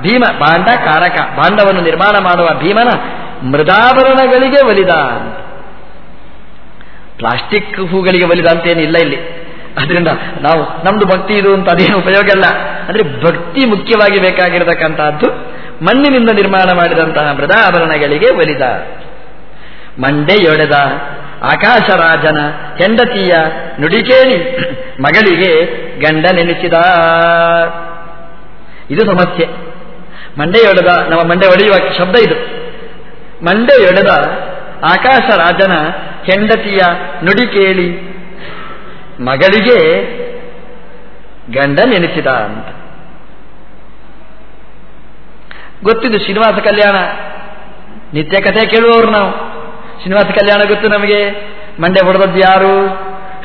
ಭೀಮ ಬಾಂಡಕಾರಕ. ಭಾಂಡವನ್ನು ನಿರ್ಮಾಣ ಮಾಡುವ ಭೀಮನ ಮೃದಾಭರಣಗಳಿಗೆ ಒಲಿದ ಪ್ಲಾಸ್ಟಿಕ್ ಹೂಗಳಿಗೆ ಒಲಿದ ಅಂತೇನಿಲ್ಲ ಇಲ್ಲಿ ಅದರಿಂದ ನಾವು ನಮ್ದು ಭಕ್ತಿ ಇದು ಅಂತ ಅದೇನು ಉಪಯೋಗ ಅಲ್ಲ ಅಂದ್ರೆ ಭಕ್ತಿ ಮುಖ್ಯವಾಗಿ ಬೇಕಾಗಿರತಕ್ಕಂತಹದ್ದು ಮಣ್ಣಿನಿಂದ ನಿರ್ಮಾಣ ಮಾಡಿದಂತಹ ಮೃದಾಭರಣಗಳಿಗೆ ಒಲಿದ. ಮಂಡೆಯೊಡೆದ ಆಕಾಶರಾಜನ ಹೆಂಡತಿಯ ನುಡಿಕೇಳಿ ಮಗಳಿಗೆ ಗಂಡ ನೆನೆಸಿದ. ಇದು ಸಮಸ್ಯೆ. ಮಂಡೆಯೊಡೆದ ನಮ್ಮ ಮಂಡೆ ಒಡೆಯುವ ಶಬ್ದ ಇದು. ಮಂಡೆಯೊಡೆದ ಆಕಾಶ ರಾಜನ ಹೆಂಡತಿಯ ನುಡಿ ಕೇಳಿ, ಮಗಳಿಗೆ ಗಂಡ ನೆನೆಸಿದ ಅಂತ. ಗೊತ್ತಿದ್ದು ಶ್ರೀನಿವಾಸ ಕಲ್ಯಾಣ. ನಿತ್ಯ ಕಥೆ ಕೇಳುವವರು ನಾವು. ಶ್ರೀನಿವಾಸ ಕಲ್ಯಾಣ ಗೊತ್ತು ನಮಗೆ. ಮಂಡ್ಯ ಹೊಡೆದದ್ದು ಯಾರು?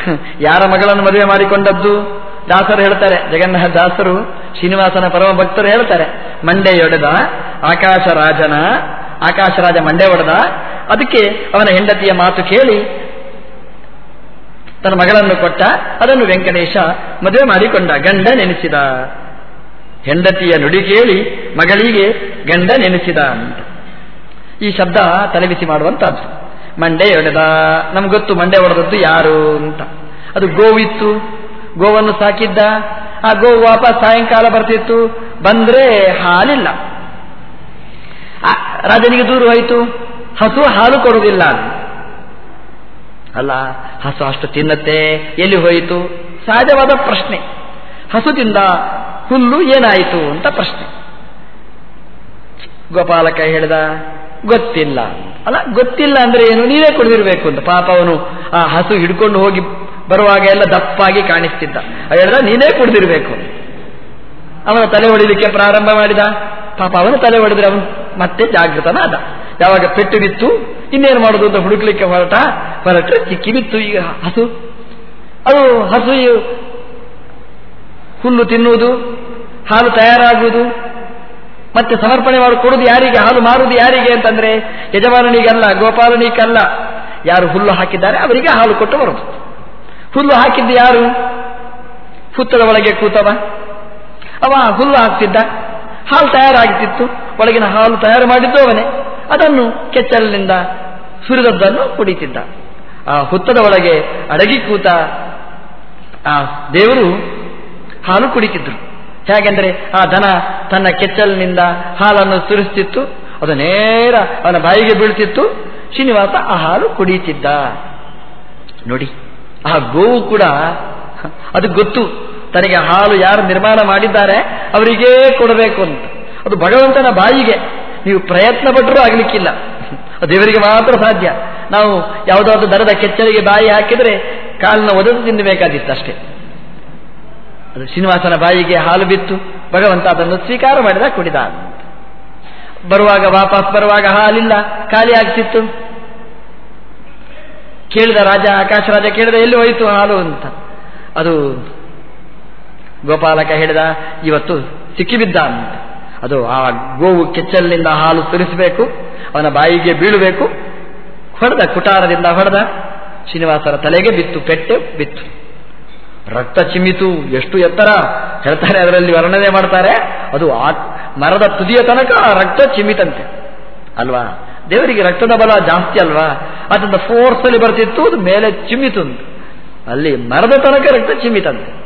ಯಾರ ಮಗಳನ್ನು ಮದುವೆ ಮಾಡಿಕೊಂಡದ್ದು? ದಾಸರು ಹೇಳ್ತಾರೆ, ಜಗನ್ನಾಥ ದಾಸರು, ಶ್ರೀನಿವಾಸನ ಪರಮ ಭಕ್ತರು ಹೇಳ್ತಾರೆ ಮಂಡೆಯೊಡೆದ ಆಕಾಶ ರಾಜನ ಆಕಾಶರಾಜ ಮಂಡೆ ಒಡೆದ. ಅದಕ್ಕೆ ಅವನ ಹೆಂಡತಿಯ ಮಾತು ಕೇಳಿ, ತನ್ನ ಮಗಳನ್ನು ಕೊಟ್ಟ, ಅದನ್ನು ವೆಂಕಟೇಶ ಮದುವೆ ಮಾಡಿಕೊಂಡ ಗಂಡ ನೆನೆಸಿದ ಹೆಂಡತಿಯ ನುಡಿ ಕೇಳಿ, ಮಗಳಿಗೆ ಗಂಡ ನೆನೆಸಿದ ಅಂತ. ಈ ಶಬ್ದ ತಲೆಬಿಸಿ ಮಾಡುವಂತಹದ್ದು ಮಂಡೆ ಒಡೆದ ನಮ್ಗೊತ್ತು ಮಂಡೆ ಒಡೆದದ್ದು ಯಾರು ಅಂತ. ಅದು ಗೋವಿತ್ತು ಗೋವನ್ನು ಸಾಕಿದ್ದ, ಆ ಗೋವು ವಾಪಸ್ ಸಾಯಂಕಾಲ ಬರ್ತಿತ್ತು. ಬಂದ್ರೆ ಹಾಲಿಲ್ಲ. ರಾಜನಿಗೆ ದೂರು ಹೋಯಿತು. ಹಸು ಹಾಲು ಕೊಡುವುದಿಲ್ಲ. ಅಲ್ಲ, ಹಸು ಅಷ್ಟು ತಿನ್ನತ್ತೆ, ಎಲ್ಲಿ ಹೋಯಿತು? ಸಹಜವಾದ ಪ್ರಶ್ನೆ. ಹಸು ತಿಂದ ಹುಲ್ಲು ಏನಾಯಿತು ಅಂತ ಪ್ರಶ್ನೆ. ಗೋಪಾಲಕ ಹೇಳಿದ ಗೊತ್ತಿಲ್ಲ. ಅಲ್ಲ, ಗೊತ್ತಿಲ್ಲ ಅಂದ್ರೆ ಏನು? ನೀವೇ ಕುಡಿದಿರ್ಬೇಕು ಅಂತ ಪಾಪ ಅವನು ಆ ಹಸು ಹಿಡ್ಕೊಂಡು ಹೋಗಿ ಬರುವಾಗ ಎಲ್ಲ ದಪ್ಪಾಗಿ ಕಾಣಿಸ್ತಿದ್ದ. ಹೇಳಿದ್ರೆ ನೀನೇ ಕುಡಿದಿರ್ಬೇಕು. ಅವನ ತಲೆ ಹೊಡಿಲಿಕ್ಕೆ ಪ್ರಾರಂಭ ಮಾಡಿದ. ಪಾಪ ಅವನು ತಲೆ ಹೊಡೆದ್ರೆ ಅವನು ಮತ್ತೆ ಜಾಗೃತನಾದ ಯಾವಾಗ ಪೆಟ್ಟು ಬಿತ್ತು, ಇನ್ನೇನು ಮಾಡುದು ಅಂತ ಹುಡುಕ್ಲಿಕ್ಕೆ ಹೊರಟ, ಹೊರಟ್ರೆ ಚಿಕ್ಕಿ ಬಿತ್ತು ಈಗ ಹಸು. ಅದು ಹಸು ಹುಲ್ಲು ತಿನ್ನುವುದು, ಹಾಲು ತಯಾರಾಗುವುದು. ಮತ್ತೆ ಸಮರ್ಪಣೆ ಮಾಡಿ, ಕೊಡುದು ಯಾರಿಗೆ, ಹಾಲು ಮಾರುವುದು ಯಾರಿಗೆ ಅಂತಂದ್ರೆ ಯಜಮಾನನಿಗಲ್ಲ, ಗೋಪಾಲನಿಗಲ್ಲ. ಯಾರು ಹುಲ್ಲು ಹಾಕಿದ್ದಾರೆ, ಅವರಿಗೆ ಹಾಲು ಕೊಟ್ಟು ಬರುದು. ಹುಲ್ಲು ಹಾಕಿದ್ದು ಯಾರು? ಹುತ್ತದ ಒಳಗೆ ಕೂತವ. ಅವ ಹುಲ್ಲು ಹಾಕ್ತಿದ್ದ. ಹಾಲು ತಯಾರಾಗ್ತಿತ್ತು. ಒಳಗಿನ ಹಾಲು ತಯಾರು ಮಾಡಿದ್ದು ಅವನೇ. ಅದನ್ನು ಕೆಚ್ಚಲಿನಿಂದ ಸುರಿದದ್ದನ್ನು ಕುಡಿತಿದ್ದ. ಆ ಹುತ್ತದ ಒಳಗೆ ಅಡಗಿ ಕೂತ ಆ ದೇವರು ಹಾಲು ಕುಡಿತಿದ್ರು. ಹೇಗೆಂದರೆ ಆ ದನ ತನ್ನ ಕೆಚ್ಚಲಿನಿಂದ ಹಾಲನ್ನು ಸುರಿಸ್ತಿತ್ತು. ಅದು ನೇರ ಅವನ ಬಾಯಿಗೆ ಬೀಳ್ತಿತ್ತು. ಶ್ರೀನಿವಾಸ ಆ ಹಾಲು ಕುಡಿಯುತ್ತಿದ್ದ ನೋಡಿ. ಆ ಗೋವು ಕೂಡ, ಅದು ಗೊತ್ತು. ತನಗೆ ಹಾಲು ಯಾರು ನಿರ್ಮಾಣ ಮಾಡಿದ್ದಾರೆ, ಅವರಿಗೇ ಕೊಡಬೇಕು ಅಂತ. ಅದು ಭಗವಂತನ ಬಾಯಿಗೆ. ನೀವು ಪ್ರಯತ್ನ ಪಟ್ಟರೂ ಆಗಲಿಕ್ಕಿಲ್ಲ. ದೇವರಿಗೆ ಮಾತ್ರ ಸಾಧ್ಯ. ನಾವು ಯಾವುದಾದ್ರೂ ದರದ ಕೆಚ್ಚಲಿಗೆ ಬಾಯಿ ಹಾಕಿದರೆ ಕಾಲಿನ ಒದದು ತಿನ್ನಬೇಕಾದಿತ್ತು ಅಷ್ಟೇ. ಅದು ಶ್ರೀನಿವಾಸನ ಬಾಯಿಗೆ ಹಾಲು ಬಿತ್ತು. ಭಗವಂತ ಅದನ್ನು ಸ್ವೀಕಾರ ಮಾಡಿದ ಕುಡಿದ ಬರುವಾಗ ವಾಪಸ್ ಬರುವಾಗ ಹಾಲಿಲ್ಲ. ಖಾಲಿ ಆಗ್ತಿತ್ತು. ಕೇಳಿದ ರಾಜ, ಆಕಾಶ ರಾಜ ಕೇಳಿದ, ಎಲ್ಲಿ ಹೋಯಿತು ಹಾಲು? ಅಂತ. ಅದು ಗೋಪಾಲಕ ಹೇಳಿದ, ಇವತ್ತು ಸಿಕ್ಕಿಬಿದ್ದ ಅಂತ ಅದು ಆ ಗೋವು ಕೆಚ್ಚಲಿನಿಂದ ಹಾಲು ಸುರಿಸಬೇಕು, ಅವನ ಬಾಯಿಗೆ ಬೀಳಬೇಕು. ಹೊಡೆದ, ಕುಟಾರದಿಂದ ಹೊಡೆದ, ಶ್ರೀನಿವಾಸರ ತಲೆಗೆ ಬಿತ್ತು, ಪೆಟ್ಟು ಬಿತ್ತು. ರಕ್ತ ಚಿಮ್ಮಿತು, ಎಷ್ಟು ಎತ್ತರ ಹೇಳ್ತಾರೆ ಅದರಲ್ಲಿ ವರ್ಣನೆ ಮಾಡ್ತಾರೆ. ಅದು ಆ ಮರದ ತುದಿಯ ತನಕ ರಕ್ತ ಚಿಮ್ಮಿತಂತೆ. ಅಲ್ವಾ? ದೇವರಿಗೆ ರಕ್ತದ ಬಲ ಜಾಸ್ತಿ ಅಲ್ವಾ? ಅದನ್ನು ಫೋರ್ಸ್ ಅಲ್ಲಿ ಬರ್ತಿತ್ತು, ಅದು ಮೇಲೆ ಚಿಮ್ಮಿತು ಅಲ್ಲಿ ಮರದ ತನಕ ರಕ್ತ ಚಿಮ್ಮಿತಂತೆ.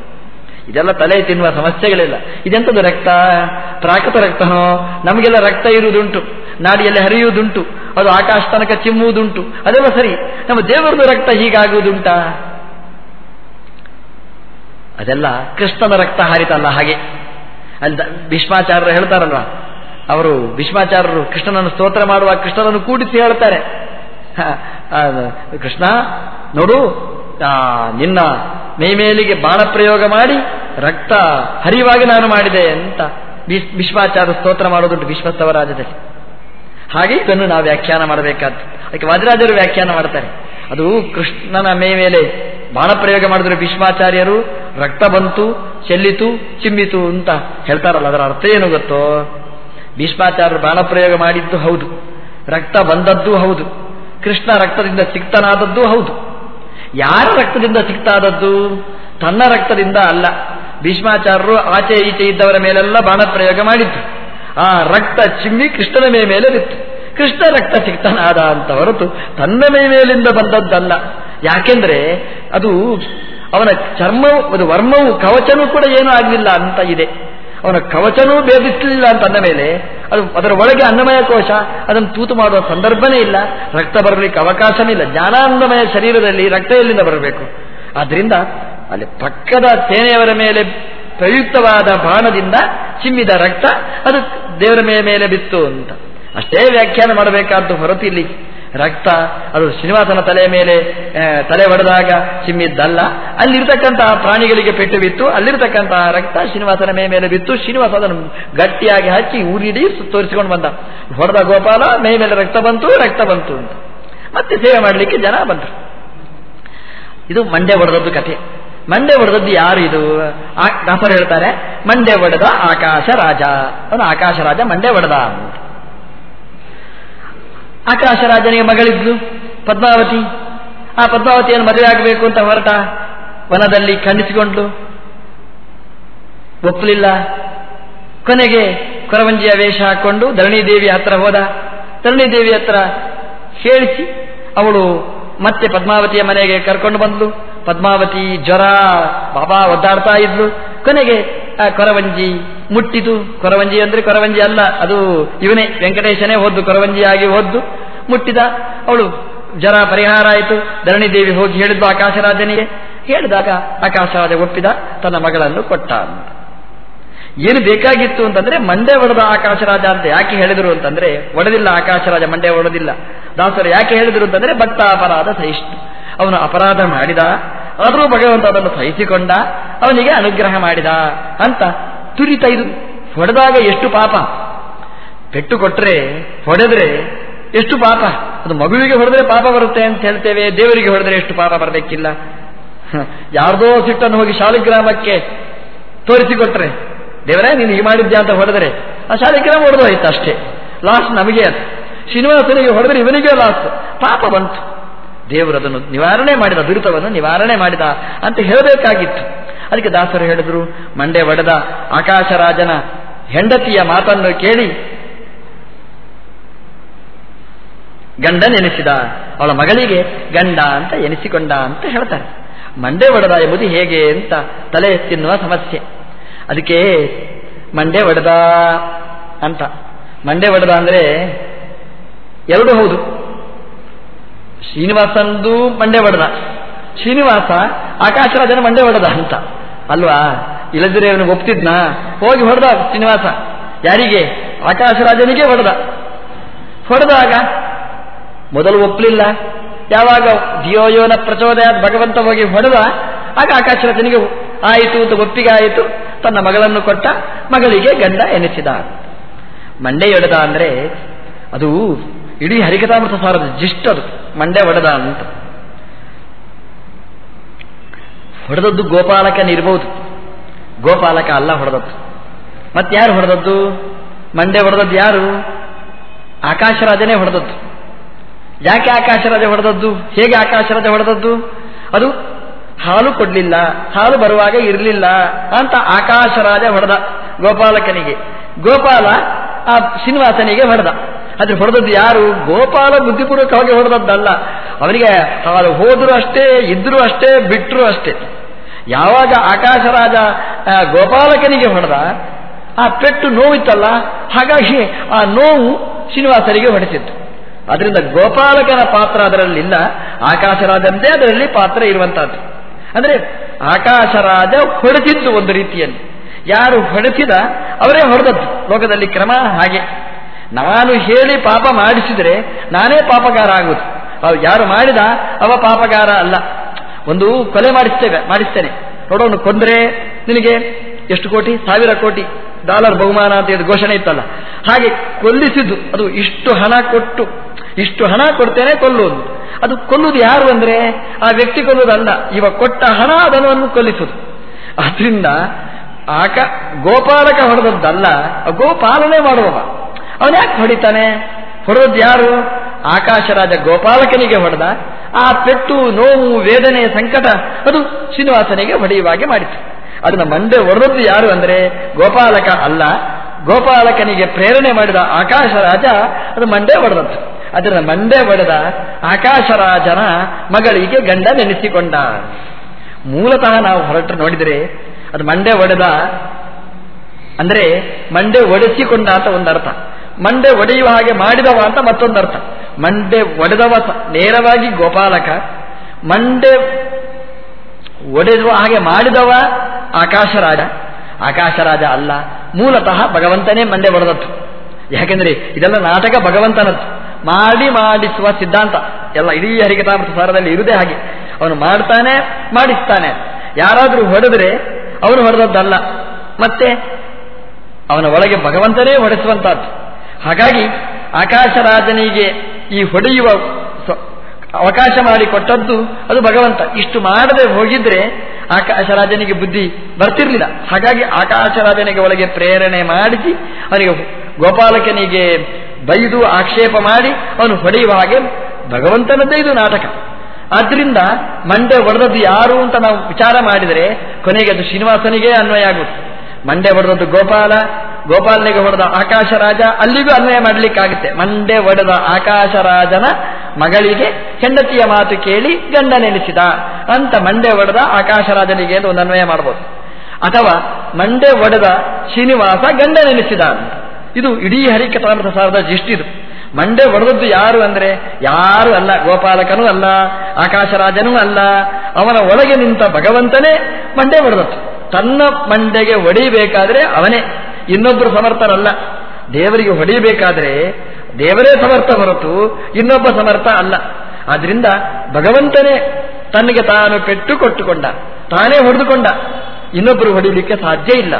ಇದೆಲ್ಲ ತಲೆ ತಿನ್ನುವ ಸಮಸ್ಯೆಗಳಿಲ್ಲ. ಇದೆಂಥದ್ದು ರಕ್ತ? ಪ್ರಾಕೃತ ರಕ್ತನೋ? ನಮಗೆಲ್ಲ ರಕ್ತ ಇರುವುದುಂಟು. ನಾಡಿಯಲ್ಲಿ ಹರಿಯುವುದುಂಟು. ಅದು ಆಕಾಶ ತನಕ ಚಿಮ್ಮುವುದುಂಟು. ಅದೆಲ್ಲ ಸರಿ. ನಮ್ಮ ದೇವರದು ರಕ್ತ ಹೀಗಾಗುವುದುಂಟಾ? ಅದೆಲ್ಲ ಕೃಷ್ಣನ ರಕ್ತ ಹಾರಿತಲ್ಲ ಹಾಗೆ. ಅಲ್ಲಿ ಭೀಷ್ಮಾಚಾರ್ಯರು ಹೇಳ್ತಾರಲ್ವ ಅವರು ಭೀಷ್ಮಾಚಾರ್ಯರು ಕೃಷ್ಣನನ್ನು ಸ್ತೋತ್ರ ಮಾಡುವ ಕೃಷ್ಣನನ್ನು ಕೂಡಿಸಿ ಹೇಳ್ತಾರೆ. ಕೃಷ್ಣ, ನೋಡು ನಿನ್ನ ಮೇಮೇಲಿಗೆ ಬಾಣ ಪ್ರಯೋಗ ಮಾಡಿ ರಕ್ತ ಹರಿವಾಗಿ ನಾನು ಮಾಡಿದೆ ಅಂತ ಭೀಷ್ಮಾಚಾರ್ಯ ಸ್ತೋತ್ರ ಮಾಡೋದುಂಟು ಭೀಷ್ಮಸ್ತವರಾಜದಲ್ಲಿ ಹಾಗೆ ಇದನ್ನು ನಾವು ವ್ಯಾಖ್ಯಾನ ಮಾಡಬೇಕಾದ್ದು. ಅದಕ್ಕೆ ವಾದಿರಾಜರು ವ್ಯಾಖ್ಯಾನ ಮಾಡ್ತಾರೆ. ಅದು ಕೃಷ್ಣನ ಮೇ ಮೇಲೆ ಬಾಣ ಪ್ರಯೋಗ ಮಾಡಿದ್ರೆ ಭೀಷ್ಮಾಚಾರ್ಯರು, ರಕ್ತ ಬಂತು, ಚೆಲ್ಲಿತು, ಚಿಮ್ಮಿತು ಅಂತ ಹೇಳ್ತಾರಲ್ಲ, ಅದರ ಅರ್ಥ ಏನು ಗೊತ್ತೋ? ಭೀಷ್ಮಾಚಾರ್ಯರು ಬಾಣ ಪ್ರಯೋಗ ಮಾಡಿದ್ದು ಹೌದು. ರಕ್ತ ಬಂದದ್ದು ಹೌದು. ಕೃಷ್ಣ ರಕ್ತದಿಂದ ಸಿಕ್ತನಾದದ್ದು ಹೌದು. ಯಾರ ರಕ್ತದಿಂದ ಸಿಕ್ತಾದದ್ದು ತನ್ನ ರಕ್ತದಿಂದ ಅಲ್ಲ. ಭೀಷ್ಮಾಚಾರ್ಯರು ಆಚೆ ಈಚೆ ಇದ್ದವರ ಮೇಲೆಲ್ಲ ಬಾಣ ಪ್ರಯೋಗ ಮಾಡಿದ್ದು. ಆ ರಕ್ತ ಚಿಮ್ಮಿ ಕೃಷ್ಣನ ಮೇ ಮೇಲೆ ಬಿತ್ತು. ಕೃಷ್ಣ ರಕ್ತ ಸಿಕ್ತನಾದ ಅಂತ ಹೊರತು ತನ್ನ ಮೇ ಮೇಲಿಂದ ಬಂದದ್ದಲ್ಲ. ಯಾಕೆಂದ್ರೆ ಅದು ಅವನ ಚರ್ಮವು, ಅದು ವರ್ಮವು, ಕವಚನೂ ಕೂಡ ಏನೂ ಆಗಲಿಲ್ಲ ಅಂತ ಇದೆ. ಅವನ ಕವಚನೂ ಭೇದಿಸಲಿಲ್ಲ ಅಂತ ಅಂದ ಮೇಲೆ ಅದು ಅದರ ಒಳಗೆ ಅನ್ನಮಯ ಕೋಶ ಅದನ್ನು ತೂತು ಮಾಡುವ ಸಂದರ್ಭನೇ ಇಲ್ಲ. ರಕ್ತ ಬರಲಿಕ್ಕೆ ಅವಕಾಶನೇ ಇಲ್ಲ. ಜ್ಞಾನಾಂದಮಯ ಶರೀರದಲ್ಲಿ ರಕ್ತ ಎಲ್ಲಿಂದ ಬರಬೇಕು? ಆದ್ದರಿಂದ ಅಲ್ಲಿ ಪಕ್ಕದ ಸೇನೆಯವರ ಮೇಲೆ ಪ್ರಯುಕ್ತವಾದ ಬಾಣದಿಂದ ಚಿಮ್ಮಿದ ರಕ್ತ ಅದು ದೇವರ ಮೇಲೆ ಬಿತ್ತು ಅಂತ. ಅಷ್ಟೇ ವ್ಯಾಖ್ಯಾನ ಮಾಡಬೇಕಾದ್ದು ಹೊರತು ಇಲ್ಲಿ ರಕ್ತ, ಅದು ಶ್ರೀನಿವಾಸನ ತಲೆಯ ಮೇಲೆ ತಲೆ ಹೊಡೆದಾಗ ಚಿಮ್ಮಿದ್ದಲ್ಲ. ಅಲ್ಲಿರ್ತಕ್ಕಂತಹ ಪ್ರಾಣಿಗಳಿಗೆ ಪೆಟ್ಟು ಬಿತ್ತು, ಅಲ್ಲಿರ್ತಕ್ಕಂತಹ ರಕ್ತ ಶ್ರೀನಿವಾಸನ ಮೇ ಮೇಲೆ ಬಿತ್ತು. ಶ್ರೀನಿವಾಸ ಅದನ್ನು ಗಟ್ಟಿಯಾಗಿ ಹಚ್ಚಿ ಊರಿಡೀ ತೋರಿಸಿಕೊಂಡು ಬಂದ. ಹೊಡೆದ ಗೋಪಾಲ, ಮೇ ಮೇಲೆ ರಕ್ತ ಬಂತು ರಕ್ತ ಬಂತು ಅಂತ. ಮತ್ತೆ ಸೇವೆ ಮಾಡಲಿಕ್ಕೆ ಜನ ಬಂದರು. ಇದು ಮಂಡೆ ಹೊಡೆದದ್ದು ಕಥೆ. ಮಂಡೆ ಹೊಡೆದದ್ದು ಯಾರು ಇದು? ದಾಸರು ಹೇಳ್ತಾರೆ ಮಂಡೆ ಹೊಡೆದ ಆಕಾಶ ರಾಜ. ಅವನು ಆಕಾಶ ರಾಜ ಮಂಡೆ ಹೊಡೆದ ಆಕಾಶ ರಾಜನಿಗೆ ಮಗಳಿದ್ಲು. ಪದ್ಮಾವತಿ, ಆ ಪದ್ಮಾವತಿಯನ್ನು ಮದುವೆ ಆಗಬೇಕು ಅಂತ ಹೊರಟ ವನದಲ್ಲಿ ಖಂಡಿಸಿಕೊಂಡ್ಲು. ಒಪ್ಪಲಿಲ್ಲ. ಕೊನೆಗೆ ಕೊರವಂಜಿಯ ವೇಷ ಹಾಕೊಂಡು ಧರಣಿದೇವಿ ಹತ್ರ ಹೋದ. ಧರಣಿದೇವಿ ಹತ್ರ ಹೇಳಿಸಿ, ಅವಳು ಮತ್ತೆ ಪದ್ಮಾವತಿಯ ಮನೆಗೆ ಕರ್ಕೊಂಡು ಬಂದ್ಲು. ಪದ್ಮಾವತಿ ಜ್ವರ, ಬಾಬಾ ಒದ್ದಾಡ್ತಾ ಇದ್ಲು. ಕೊನೆಗೆ ಕೊರವಂಜಿ ಮುಟ್ಟಿತು. ಕೊರವಂಜಿ ಅಂದ್ರೆ ಕೊರವಂಜಿ ಅಲ್ಲ, ಅದು ಇವನೇ ವೆಂಕಟೇಶನೇ ಹೋದ್ದು ಕೊರವಂಜಿಯಾಗಿ ಹೋದ್ದು, ಮುಟ್ಟಿದ. ಅವಳು ಜರ ಪರಿಹಾರ ಆಯಿತು. ಧರಣಿ ದೇವಿ ಹೋಗಿ ಹೇಳಿದ್ದು ಆಕಾಶರಾಜನಿಗೆ. ಹೇಳಿದಾಗ ಆಕಾಶರಾಜ ಒಪ್ಪಿದ, ತನ್ನ ಮಗಳನ್ನು ಕೊಟ್ಟ ಏನು ಬೇಕಾಗಿತ್ತು ಅಂತಂದ್ರೆ ಮಂಡೆ ಒಡೆದ ಆಕಾಶರಾಜ ಅಂತ ಯಾಕೆ ಹೇಳಿದರು ಅಂತಂದ್ರೆ, ಒಡೆದಿಲ್ಲ ಆಕಾಶರಾಜ, ಮಂಡೆ ಒಡೆದಿಲ್ಲ. ದಾಸರು ಯಾಕೆ ಹೇಳಿದರು ಅಂತಂದ್ರೆ ಭಕ್ತ ಅಪರಾಧ ಸಹಿಷ್ಣು. ಅವನು ಅಪರಾಧ ಮಾಡಿದ ಆದರೂ ಭಗವಂತ ಅದನ್ನು ಸಹಿಸಿಕೊಂಡ, ಅವನಿಗೆ ಅನುಗ್ರಹ ಮಾಡಿದ ಅಂತ ತುರಿತ ಇದು. ಹೊಡೆದಾಗ ಎಷ್ಟು ಪಾಪ. ಪೆಟ್ಟು ಕೊಟ್ಟರೆ ಹೊಡೆದ್ರೆ ಎಷ್ಟು ಪಾಪ. ಅದು ಮಗುವಿಗೆ ಹೊಡೆದ್ರೆ ಪಾಪ ಬರುತ್ತೆ ಅಂತ ಹೇಳ್ತೇವೆ, ದೇವರಿಗೆ ಹೊಡೆದ್ರೆ ಎಷ್ಟು ಪಾಪ ಬರಬೇಕಿಲ್ಲ. ಯಾರ್ದೋ ಸಿಟ್ಟನ್ನು ಹೋಗಿ ಶಾಲಿಗ್ರಾಮಕ್ಕೆ ತೋರಿಸಿಕೊಟ್ರೆ, ದೇವರೇ, ನೀನು ಹೀಗೆ ಮಾಡಿದ್ಯಾ ಅಂತ ಹೊಡೆದ್ರೆ, ಆ ಶಾಲಿಗ್ರಾಮ ಹೊಡೆದು ಅಷ್ಟೇ. ಲಾಸ್ಟ್ ನಮಗೆ ಅದು. ಶ್ರೀನಿವಾಸನಿಗೆ ಹೊಡೆದ್ರೆ ಇವನಿಗೆ ಲಾಸ್ಟ್ ಪಾಪ ಬಂತು. ದೇವರು ಅದನ್ನು ನಿವಾರಣೆ ಮಾಡಿದ ದುರಿತವನ್ನು ನಿವಾರಣೆ ಮಾಡಿದ ಅಂತ ಹೇಳಬೇಕಾಗಿತ್ತು. ಅದಕ್ಕೆ ದಾಸರು ಹೇಳಿದ್ರು ಮಂಡೆ ಒಡೆದ ಆಕಾಶರಾಜನ ಹೆಂಡತಿಯ ಮಾತನ್ನು ಕೇಳಿ ಗಂಡ ನೆನೆಸಿದ ಅವಳ ಮಗಳಿಗೆ ಗಂಡ ಅಂತ ಎನಿಸಿಕೊಂಡ ಅಂತ ಹೇಳ್ತಾರೆ. ಮಂಡೆ ಒಡೆದ ಎಂಬುದು ಹೇಗೆ ಅಂತ ತಲೆ ತಿನ್ನುವ ಸಮಸ್ಯೆ. ಅದಕ್ಕೆ ಮಂಡೆ ಒಡೆದ ಅಂತ. ಮಂಡೆ ಒಡೆದ ಅಂದ್ರೆ ಎರಡು ಹೌದು. ಶ್ರೀನಿವಾಸಂದು ಮಂಡೆ ಹೊಡೆದ ಶ್ರೀನಿವಾಸ ಆಕಾಶರಾಜನ ಮಂಡೆ ಹೊಡೆದ ಅಂತ. ಅಲ್ವಾ? ಇಲ್ಲದಿರೇ ಅವನು ಒಪ್ತಿದ್ನ? ಹೋಗಿ ಹೊಡೆದ ಶ್ರೀನಿವಾಸ. ಯಾರಿಗೆ? ಆಕಾಶರಾಜನಿಗೆ ಹೊಡೆದ. ಹೊಡೆದಾಗ ಮೊದಲು ಒಪ್ಪಲಿಲ್ಲ ಯಾವಾಗ? ದಿಯೋಯೋನ ಪ್ರಚೋದಯ ಭಗವಂತ ಹೋಗಿ ಹೊಡೆದ. ಆಗ ಆಕಾಶರಾಜನಿಗೆ ಆಯಿತು ಅಂತ ಒಪ್ಪಿಗೆ ಆಯಿತು. ತನ್ನ ಮಗಳನ್ನು ಕೊಟ್ಟ ಮಗಳಿಗೆ ಗಂಡ ಎನಿಸಿದ. ಮಂಡೆ ಹೊಡೆದ ಅಂದ್ರೆ ಅದು ಇಡೀ ಹರಿಕಥಾಮೃತ ಸಾರದ ಜಿಷ್ಟದು ಮಂಡೆ ಹೊಡೆದ ಅಂತ. ಹೊಡೆದದ್ದು ಗೋಪಾಲಕನಿರ್ಬಹುದು ಗೋಪಾಲಕ ಅಲ್ಲ ಹೊಡೆದದ್ದು. ಮತ್ತಾರು ಹೊಡೆದದ್ದು? ಮಂಡೆ ಹೊಡೆದದ್ದು ಯಾರು? ಆಕಾಶರಾಜನೇ ಹೊಡೆದದ್ದು. ಯಾಕೆ ಆಕಾಶರಾಜ ಹೊಡೆದದ್ದು? ಹೇಗೆ ಆಕಾಶರಾಜ ಹೊಡೆದದ್ದು? ಅದು ಹಾಲು ಕೊಡಲಿಲ್ಲ, ಹಾಲು ಬರುವಾಗ ಇರಲಿಲ್ಲ ಅಂತ ಆಕಾಶರಾಜ ಹೊಡೆದ ಗೋಪಾಲಕನಿಗೆ. ಗೋಪಾಲ ಆ ಶ್ರೀನಿವಾಸನಿಗೆ ಹೊಡೆದ. ಅದ್ರ ಹೊಡೆದದ್ದು ಯಾರು? ಗೋಪಾಲ ಬುದ್ಧಿಪೂರ್ವಕವಾಗಿ ಹೊಡೆದದ್ದಲ್ಲ ಅವನಿಗೆ ಅವರು ಹೋದರೂ ಅಷ್ಟೇ, ಇದ್ರು ಅಷ್ಟೇ ಬಿಟ್ಟರು ಅಷ್ಟೇ. ಯಾವಾಗ ಆಕಾಶರಾಜ ಗೋಪಾಲಕನಿಗೆ ಹೊಡೆದ, ಆ ಪೆಟ್ಟು ನೋವಿತ್ತಲ್ಲ, ಹಾಗಾಗಿ ಆ ನೋವು ಶ್ರೀನಿವಾಸರಿಗೆ ಹೊಡೆಸಿತ್ತು ಅದರಿಂದ ಗೋಪಾಲಕನ ಪಾತ್ರ ಅದರಲ್ಲಿಲ್ಲ, ಆಕಾಶರಾಜಂದೇ ಅದರಲ್ಲಿ ಪಾತ್ರ ಇರುವಂತಹದ್ದು. ಅಂದ್ರೆ ಆಕಾಶರಾಜ ಹೊಡೆದಿದ್ದು ಒಂದು ರೀತಿಯಲ್ಲಿ. ಯಾರು ಹೊಡೆಸಿದ, ಅವರೇ ಹೊಡೆದದ್ದು. ಲೋಕದಲ್ಲಿ ಕ್ರಮ ಹಾಗೆ. ನಾನು ಹೇಳಿ ಪಾಪ ಮಾಡಿಸಿದರೆ ನಾನೇ ಪಾಪಗಾರ ಆಗುವುದು ಯಾರು ಮಾಡಿದ? ಅವ ಪಾಪಗಾರ ಅಲ್ಲ. ಒಂದು ಕೊಲೆ ಮಾಡಿಸ್ತೇವೆ, ಮಾಡಿಸ್ತೇನೆ. ನೋಡೋನು ಕೊಂದ್ರೆ ನಿನಗೆ ಎಷ್ಟು ಕೋಟಿ? ಸಾವಿರ ಕೋಟಿ ಡಾಲರ್ ಬಹುಮಾನ ಅಂತ ಹೇಳಿ ಘೋಷಣೆ ಇತ್ತಲ್ಲ. ಹಾಗೆ ಕೊಲ್ಲಿಸಿದ್ದು. ಅದು ಇಷ್ಟು ಹಣ ಕೊಟ್ಟು, ಇಷ್ಟು ಹಣ ಕೊಡ್ತೇನೆ ಕೊಲ್ಲುವುದು. ಅದು ಕೊಲ್ಲುವುದು ಯಾರು ಅಂದರೆ? ಆ ವ್ಯಕ್ತಿ ಕೊಲ್ಲುವುದಲ್ಲ. ಇವ ಕೊಟ್ಟ ಹಣ ಅದನ್ನು ಕೊಲ್ಲಿಸುವುದು. ಆದ್ರಿಂದ ಆಕ ಗೋಪಾಲಕ ಹೊಡೆದದ್ದಲ್ಲ ಗೋಪಾಲನೆ ಮಾಡುವವ. ಯಾಕೆ ಹೊಡಿತಾನೆ? ಹೊಡೆದ್ ಯಾರು? ಆಕಾಶರಾಜ ಗೋಪಾಲಕನಿಗೆ ಹೊಡೆದ. ಆ ಪೆಟ್ಟು, ನೋವು, ವೇದನೆ, ಸಂಕಟ, ಅದು ಶ್ರೀನಿವಾಸನಿಗೆ ಹೊಡೆಯುವಾಗೆ ಮಾಡಿತು. ಅದನ್ನ ಮಂಡೆ ಹೊಡೆದದ್ದು ಯಾರು ಅಂದ್ರೆ ಗೋಪಾಲಕ ಅಲ್ಲ. ಗೋಪಾಲಕನಿಗೆ ಪ್ರೇರಣೆ ಮಾಡಿದ ಆಕಾಶರಾಜ ಅದು ಮಂಡೆ ಹೊಡೆದದ್ದು. ಅದರ ಮಂಡೆ ಹೊಡೆದ ಆಕಾಶರಾಜನ ಮಗಳಿಗೆ ಗಂಡ ನೆನೆಸಿಕೊಂಡ. ಮೂಲತಃ ನಾವು ಹೊರಟು ನೋಡಿದರೆ ಅದು ಮಂಡೆ ಹೊಡೆದ ಅಂದ್ರೆ ಮಂಡೆ ಒಡೆಸಿಕೊಂಡ ಅಂತ ಒಂದು ಅರ್ಥ ಮಂಡೆ ಒಡೆಯುವ ಹಾಗೆ ಮಾಡಿದವ ಅಂತ ಮತ್ತೊಂದು ಅರ್ಥ ಮಂಡೆ ಒಡೆದವ ನೇರವಾಗಿ ಗೋಪಾಲಕ, ಮಂಡೆ ಒಡೆಯುವ ಹಾಗೆ ಮಾಡಿದವ ಆಕಾಶರಾಜ. ಆಕಾಶರಾಜ ಅಲ್ಲ, ಮೂಲತಃ ಭಗವಂತನೇ ಮಂಡೆ ಒಡೆದದ್ದು. ಯಾಕೆಂದ್ರೆ ಇದೆಲ್ಲ ನಾಟಕ ಭಗವಂತನದ್ದು. ಮಾಡಿ ಮಾಡಿಸುವ ಸಿದ್ಧಾಂತ. ಎಲ್ಲ ಇಡೀ ಹರಿಕಥಾಮೃತ ಸಾರದಲ್ಲಿ ಇರುವುದೇ ಹಾಗೆ. ಅವನು ಮಾಡ್ತಾನೆ, ಮಾಡಿಸ್ತಾನೆ. ಯಾರಾದರೂ ಹೊಡೆದ್ರೆ ಅವನು ಹೊಡೆದದ್ದಲ್ಲ. ಮತ್ತೆ ಅವನ ಒಳಗೆ ಭಗವಂತನೇ ಹೊಡೆಸುವಂತಹದ್ದು. ಹಾಗಾಗಿ ಆಕಾಶರಾಜನಿಗೆ ಈ ಹೊಡೆಯುವ ಅವಕಾಶ ಮಾಡಿಕೊಟ್ಟದ್ದು ಅದು ಭಗವಂತ. ಇಷ್ಟು ಮಾಡದೆ ಹೋಗಿದ್ರೆ ಆಕಾಶರಾಜನಿಗೆ ಬುದ್ಧಿ ಬರ್ತಿರ್ಲಿಲ್ಲ. ಹಾಗಾಗಿ ಆಕಾಶರಾಜನಿಗೆ ಒಳಗೆ ಪ್ರೇರಣೆ ಮಾಡಿಸಿ ಅವನಿಗೆ ಗೋಪಾಲಕನಿಗೆ ಬೈದು ಆಕ್ಷೇಪ ಮಾಡಿ ಅವನು ಹೊಡೆಯುವ ಹಾಗೆ ಭಗವಂತನದ್ದೇ ಇದು ನಾಟಕ. ಆದ್ರಿಂದ ಮಂಡೆ ಒಡೆದದ್ದು ಯಾರು ಅಂತ ನಾವು ವಿಚಾರ ಮಾಡಿದರೆ ಕೊನೆಗೆ ಅದು ಶ್ರೀನಿವಾಸನಿಗೆ ಅನ್ವಯ ಆಗುತ್ತೆ ಮಂಡೆ ಹೊಡೆದದ್ದು ಗೋಪಾಲ, ಗೋಪಾಲನಿಗೆ ಹೊಡೆದ ಆಕಾಶರಾಜ ಅಲ್ಲಿಗೂ ಅನ್ವಯ ಮಾಡಲಿಕ್ಕಾಗುತ್ತೆ. ಮಂಡೆ ಒಡೆದ ಆಕಾಶರಾಜನ ಮಗಳಿಗೆ ಹೆಂಡತಿಯ ಮಾತು ಕೇಳಿ ಗಂಡ ನೆನೆಸಿದ ಅಂತ ಮಂಡೆ ಒಡೆದ ಆಕಾಶರಾಜನಿಗೆ ಅಂತ ಒಂದು ಅನ್ವಯ ಮಾಡಬಹುದು ಅಥವಾ ಮಂಡೆ ಒಡೆದ ಶ್ರೀನಿವಾಸ ಗಂಡ ನೆನೆಸಿದ ಅಂತ. ಇದು ಇಡೀ ಹರಿಕಥಾಮೃತ ಸಾರದ ಜಿಷ್ಟಿದು ಮಂಡೆ ಒಡೆದದ್ದು ಯಾರು ಅಂದ್ರೆ ಯಾರು ಅಲ್ಲ, ಗೋಪಾಲಕನೂ ಅಲ್ಲ ಆಕಾಶರಾಜನೂ ಅಲ್ಲ. ಅವನ ಒಳಗೆ ನಿಂತ ಭಗವಂತನೇ ಮಂಡೆ ಹೊಡೆದದ್ದು. ತನ್ನ ಮಂಡೆಗೆ ಹೊಡಿಬೇಕಾದ್ರೆ ಅವನೇ. ಇನ್ನೊಬ್ಬರು ಸಮರ್ಥರಲ್ಲ. ದೇವರಿಗೆ ಹೊಡಿಬೇಕಾದ್ರೆ ದೇವರೇ ಸಮರ್ಥ ಹೊರತು ಇನ್ನೊಬ್ಬ ಸಮರ್ಥ ಅಲ್ಲ. ಆದ್ರಿಂದ ಭಗವಂತನೇ ತನಗೆ ತಾನು ಪೆಟ್ಟು ಕೊಟ್ಟುಕೊಂಡ, ತಾನೇ ಹೊಡೆದುಕೊಂಡ. ಇನ್ನೊಬ್ಬರು ಹೊಡಿಲಿಕ್ಕೆ ಸಾಧ್ಯ ಇಲ್ಲ.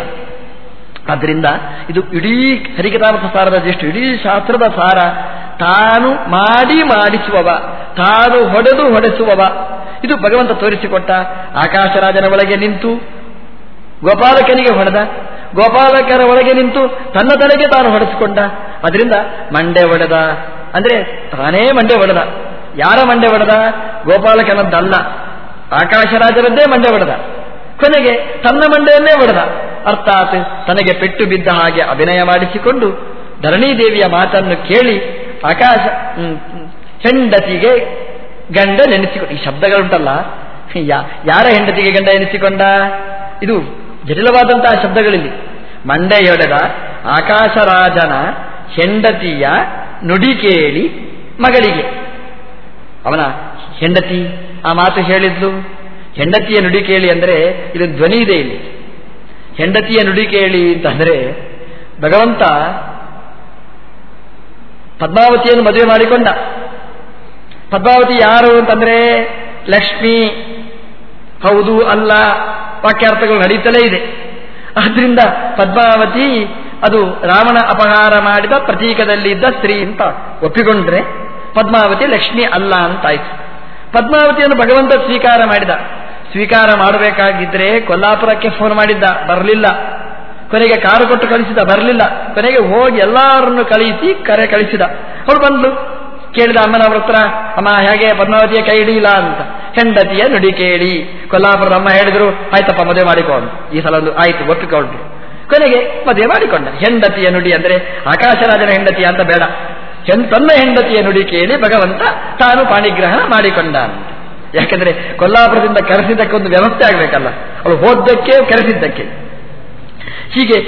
ಆದ್ದರಿಂದ ಇದು ಇಡೀ ಹರಿಕತಾಮಸ ಸಾರದ ಜ್ಯೇಷ್ಠ ಇಡೀ ಶಾಸ್ತ್ರದ ಸಾರ. ತಾನು ಮಾಡಿ ಮಾಡಿಸುವವ, ತಾನು ಹೊಡೆದು ಹೊಡೆಸುವವ. ಇದು ಭಗವಂತ ತೋರಿಸಿಕೊಟ್ಟ. ಆಕಾಶರಾಜನ ಒಳಗೆ ನಿಂತು ಗೋಪಾಲಕನಿಗೆ ಹೊಡೆದ. ಗೋಪಾಲಕರ ಒಳಗೆ ನಿಂತು ತನ್ನ ತಲೆಗೆ ತಾನು ಹೊಡೆಸಿಕೊಂಡ. ಅದರಿಂದ ಮಂಡೆ ಒಡೆದ. ಅಂದ್ರೆ ತಾನೇ ಮಂಡೆ ಒಡೆದ. ಯಾರ ಮಂಡೆ ಒಡೆದ? ಗೋಪಾಲಕನದ್ದಲ್ಲ. ಆಕಾಶರಾಜರದ್ದೇ ಮಂಡೆ ಒಡೆದ. ಕೊನೆಗೆ ತನ್ನ ಮಂಡೆಯನ್ನೇ ಒಡೆದ. ಅರ್ಥಾತ್ ತನಗೆ ಪೆಟ್ಟು ಬಿದ್ದ ಹಾಗೆ ಅಭಿನಯ ಮಾಡಿಸಿಕೊಂಡು ಧರಣಿ ದೇವಿಯ ಮಾತನ್ನು ಕೇಳಿ ಆಕಾಶ ಹೆಂಡತಿಗೆ ಗಂಡ ನೆನೆಸಿಕೊಂಡ. ಈ ಶಬ್ದಗಳುಂಟಲ್ಲ. ಯಾರ ಹೆಂಡತಿಗೆ ಗಂಡ ಎನಿಸಿಕೊಂಡ? ಇದು ಜಟಿಲವಾದಂತಹ ಶಬ್ದಗಳಿಲ್ಲಿ. ಮಂಡೆಯೊಡೆದ ಆಕಾಶರಾಜನ ಹೆಂಡತಿಯ, ನುಡಿ ಕೇಳಿ, ಮಗಳಿಗೆ. ಅವನ ಹೆಂಡತಿ ಆ ಮಾತು ಹೇಳಿದ್ಲು. ಹೆಂಡತಿಯ ನುಡಿ ಕೇಳಿ ಅಂದರೆ ಇದು ಧ್ವನಿ ಇದೆ ಇಲ್ಲಿ. ಹೆಂಡತಿಯ ನುಡಿ ಕೇಳಿ ಅಂತಂದರೆ ಭಗವಂತ ಪದ್ಮಾವತಿಯನ್ನು ಮದುವೆ ಮಾಡಿಕೊಂಡ. ಪದ್ಮಾವತಿ ಯಾರು ಅಂತಂದ್ರೆ ಲಕ್ಷ್ಮಿ. ಹೌದು ಅಲ್ಲ. ವಾಕ್ಯಾರ್ಥಗಳು ನಡೀತಲೇ ಇದೆ. ಆದ್ರಿಂದ ಪದ್ಮಾವತಿ ಅದು ರಾವಣ ಅಪಹಾರ ಮಾಡಿದ ಪ್ರತೀಕದಲ್ಲಿದ್ದ ಸ್ತ್ರೀ ಅಂತ ಒಪ್ಪಿಕೊಂಡ್ರೆ ಪದ್ಮಾವತಿ ಲಕ್ಷ್ಮಿ ಅಲ್ಲ ಅಂತಾಯ್ತು. ಪದ್ಮಾವತಿಯನ್ನು ಭಗವಂತ ಸ್ವೀಕಾರ ಮಾಡಿದ. ಸ್ವೀಕಾರ ಮಾಡಬೇಕಾಗಿದ್ರೆ ಕೊಲ್ಲಾಪುರಕ್ಕೆ ಫೋನ್ ಮಾಡಿದ್ದ, ಬರಲಿಲ್ಲ. ಕೊನೆಗೆ ಕಾರು ಕೊಟ್ಟು ಕಳಿಸಿದ, ಬರಲಿಲ್ಲ. ಕೊನೆಗೆ ಹೋಗಿ ಎಲ್ಲರನ್ನು ಕಳಿಸಿ ಕರೆ ಕಳಿಸಿದ. ಅವಳು ಬಂದ್ಲು. ಕೇಳಿದ, ಅಮ್ಮನವ್ರ ಹತ್ರ, ಅಮ್ಮ, ಹೇಗೆ ಪದ್ಮಾವತಿಯ ಕೈ ಹಿಡಿಯಿಲ್ಲ ಅಂತ. ಹೆಂಡತಿಯ ನುಡಿ ಕೇಳಿ. ಕೊಲ್ಲಾಪುರದ ಅಮ್ಮ ಹೇಳಿದ್ರು, ಆಯ್ತಪ್ಪ, ಮದುವೆ ಮಾಡಿಕೊಂಡು ಈ ಸಲ ಒಂದು ಆಯ್ತು ಒಪ್ಪಿಕೊಂಡ್ರು ಕೊನೆಗೆ ಮದುವೆ ಮಾಡಿಕೊಂಡ. ಹೆಂಡತಿಯ ನುಡಿ ಅಂದ್ರೆ ಆಕಾಶರಾಜನ ಹೆಂಡತಿಯ ಅಂತ ಬೇಡ. ತನ್ನ ಹೆಂಡತಿಯ ನುಡಿ ಕೇಳಿ ಭಗವಂತ ತಾನು ಪಾಣಿಗ್ರಹಣ ಮಾಡಿಕೊಂಡ ಯಾಕಂದ್ರೆ ಕೊಲ್ಲಾಪುರದಿಂದ ಕರೆಸಿದ್ದಕ್ಕೆ ಒಂದು ವ್ಯವಸ್ಥೆ ಆಗಬೇಕಲ್ಲ. ಅವಳು ಹೋದ್ದಕ್ಕೆ, ಕರೆಸಿದ್ದಕ್ಕೆ. ಹೀಗೆ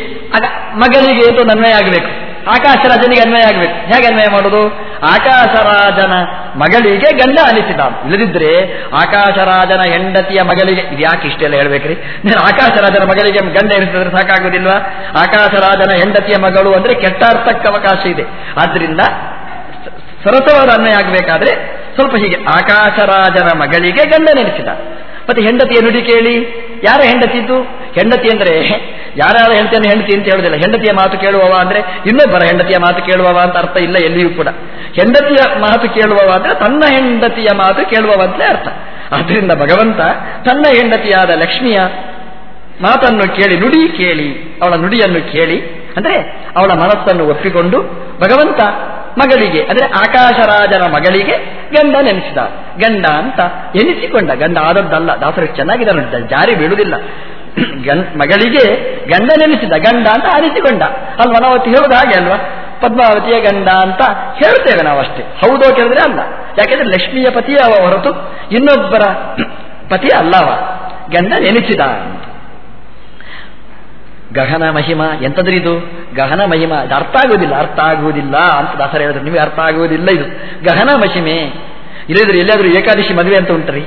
ಮಗನಿಗೆ ಅಂತ ಅನ್ವಯ ಆಗಬೇಕು. ಆಕಾಶರಾಜನಿಗೆ ಅನ್ವಯ ಆಗಬೇಕು. ಹೇಗೆ ಅನ್ವಯ ಮಾಡೋದು? ಆಕಾಶರಾಜನ ಮಗಳಿಗೆ ಗಂಡ ಅನಿಸಿದ ಇಲ್ಲದಿದ್ರೆ ಆಕಾಶರಾಜನ ಹೆಂಡತಿಯ ಮಗಳಿಗೆ, ಇದು ಯಾಕೆ ಇಷ್ಟೆಲ್ಲ ಹೇಳ್ಬೇಕ್ರಿ? ನೀನು ಆಕಾಶರಾಜನ ಮಗಳಿಗೆ ಗಂಡ ಎನಿಸಿದ್ರೆ ಸಾಕಾಗುವುದಿಲ್ವಾ ಆಕಾಶರಾಜನ ಹೆಂಡತಿಯ ಮಗಳು ಅಂದ್ರೆ ಕೆಟ್ಟಾರ್ಥಕ್ಕೆ ಅವಕಾಶ ಇದೆ. ಆದ್ರಿಂದ ಸರಸವಾದ ಅನ್ವಯ ಆಗಬೇಕಾದ್ರೆ ಸ್ವಲ್ಪ ಹೀಗೆ ಆಕಾಶರಾಜನ ಮಗಳಿಗೆ ಗಂಡ ನೆನೆಸಿದ ಮತ್ತೆ ಹೆಂಡತಿಯ ನುಡಿ ಕೇಳಿ. ಯಾರ ಹೆಂಡತಿದ್ದು? ಹೆಂಡತಿ ಅಂದ್ರೆ, ಯಾರ್ಯಾರ ಹೆಂಡತಿಯನ್ನು ಹೆಂಡತಿ ಅಂತ ಹೇಳುದಿಲ್ಲ. ಹೆಂಡತಿಯ ಮಾತು ಕೇಳುವವ ಅಂದ್ರೆ ಇನ್ನೊಬ್ಬರ ಹೆಂಡತಿಯ ಮಾತು ಕೇಳುವವ ಅಂತ ಅರ್ಥ ಇಲ್ಲ ಎಲ್ಲಿಯೂ ಕೂಡ. ಹೆಂಡತಿಯ ಮಾತು ಕೇಳುವವ ಅಂದ್ರೆ ತನ್ನ ಹೆಂಡತಿಯ ಮಾತು ಕೇಳುವವ ಅಂತಲೇ ಅರ್ಥ. ಆದ್ರಿಂದ ಭಗವಂತ ತನ್ನ ಹೆಂಡತಿಯಾದ ಲಕ್ಷ್ಮಿಯ ಮಾತನ್ನು ಕೇಳಿ, ನುಡಿ ಕೇಳಿ, ಅವಳ ನುಡಿಯನ್ನು ಕೇಳಿ, ಅಂದ್ರೆ ಅವಳ ಮನಸ್ಸನ್ನು ಒಪ್ಪಿಕೊಂಡು ಭಗವಂತ ಮಗಳಿಗೆ, ಅಂದ್ರೆ ಆಕಾಶರಾಜನ ಮಗಳಿಗೆ ಗಂಡ ನೆನೆಸಿದ. ಗಂಡ ಅಂತ ಎನಿಸಿಕೊಂಡ ಗಂಡ ಆದದ್ದಲ್ಲ. ದಾಸರು ಚೆನ್ನಾಗಿದೆ ಜಾರಿ ಬೀಳುವುದಿಲ್ಲ. ಮಗಳಿಗೆ ಗಂಡ ನೆನೆಸಿದ. ಗಂಡ ಅಂತ ಅನಿಸಿಕೊಂಡ ಅಲ್ವಾ? ನಾವು ಹೇಳುದು ಹಾಗೆ ಅಲ್ವಾ? ಪದ್ಮಾವತಿಯ ಗಂಡ ಅಂತ ಹೇಳ್ತೇವೆ ನಾವು ಅಷ್ಟೇ. ಹೌದೋ ಕೇಳಿದ್ರೆ ಅಲ್ಲ. ಯಾಕೆಂದ್ರೆ ಲಕ್ಷ್ಮಿಯ ಪತಿಯ ಹೊರತು ಇನ್ನೊಬ್ಬರ ಪತಿ ಅಲ್ಲವ. ಗಂಡ ನೆನೆಸಿದ ಗಹನ ಮಹಿಮ ಎಂತದ್ರಿದು? ಗಹನ ಮಹಿಮ. ಇದು ಅರ್ಥ ಆಗುವುದಿಲ್ಲ. ಅರ್ಥ ಆಗುವುದಿಲ್ಲ ಅಂತ ದಾಸರ ಹೇಳಿದ್ರು. ನಿಮಗೆ ಅರ್ಥ ಆಗುವುದಿಲ್ಲ ಇದು. ಗಹನ ಮಹಿಮೆ. ಇಲ್ಲದ್ರೆ ಎಲ್ಲಾದರೂ ಏಕಾದಶಿ ಮದುವೆ ಅಂತ ಉಂಟ್ರಿ.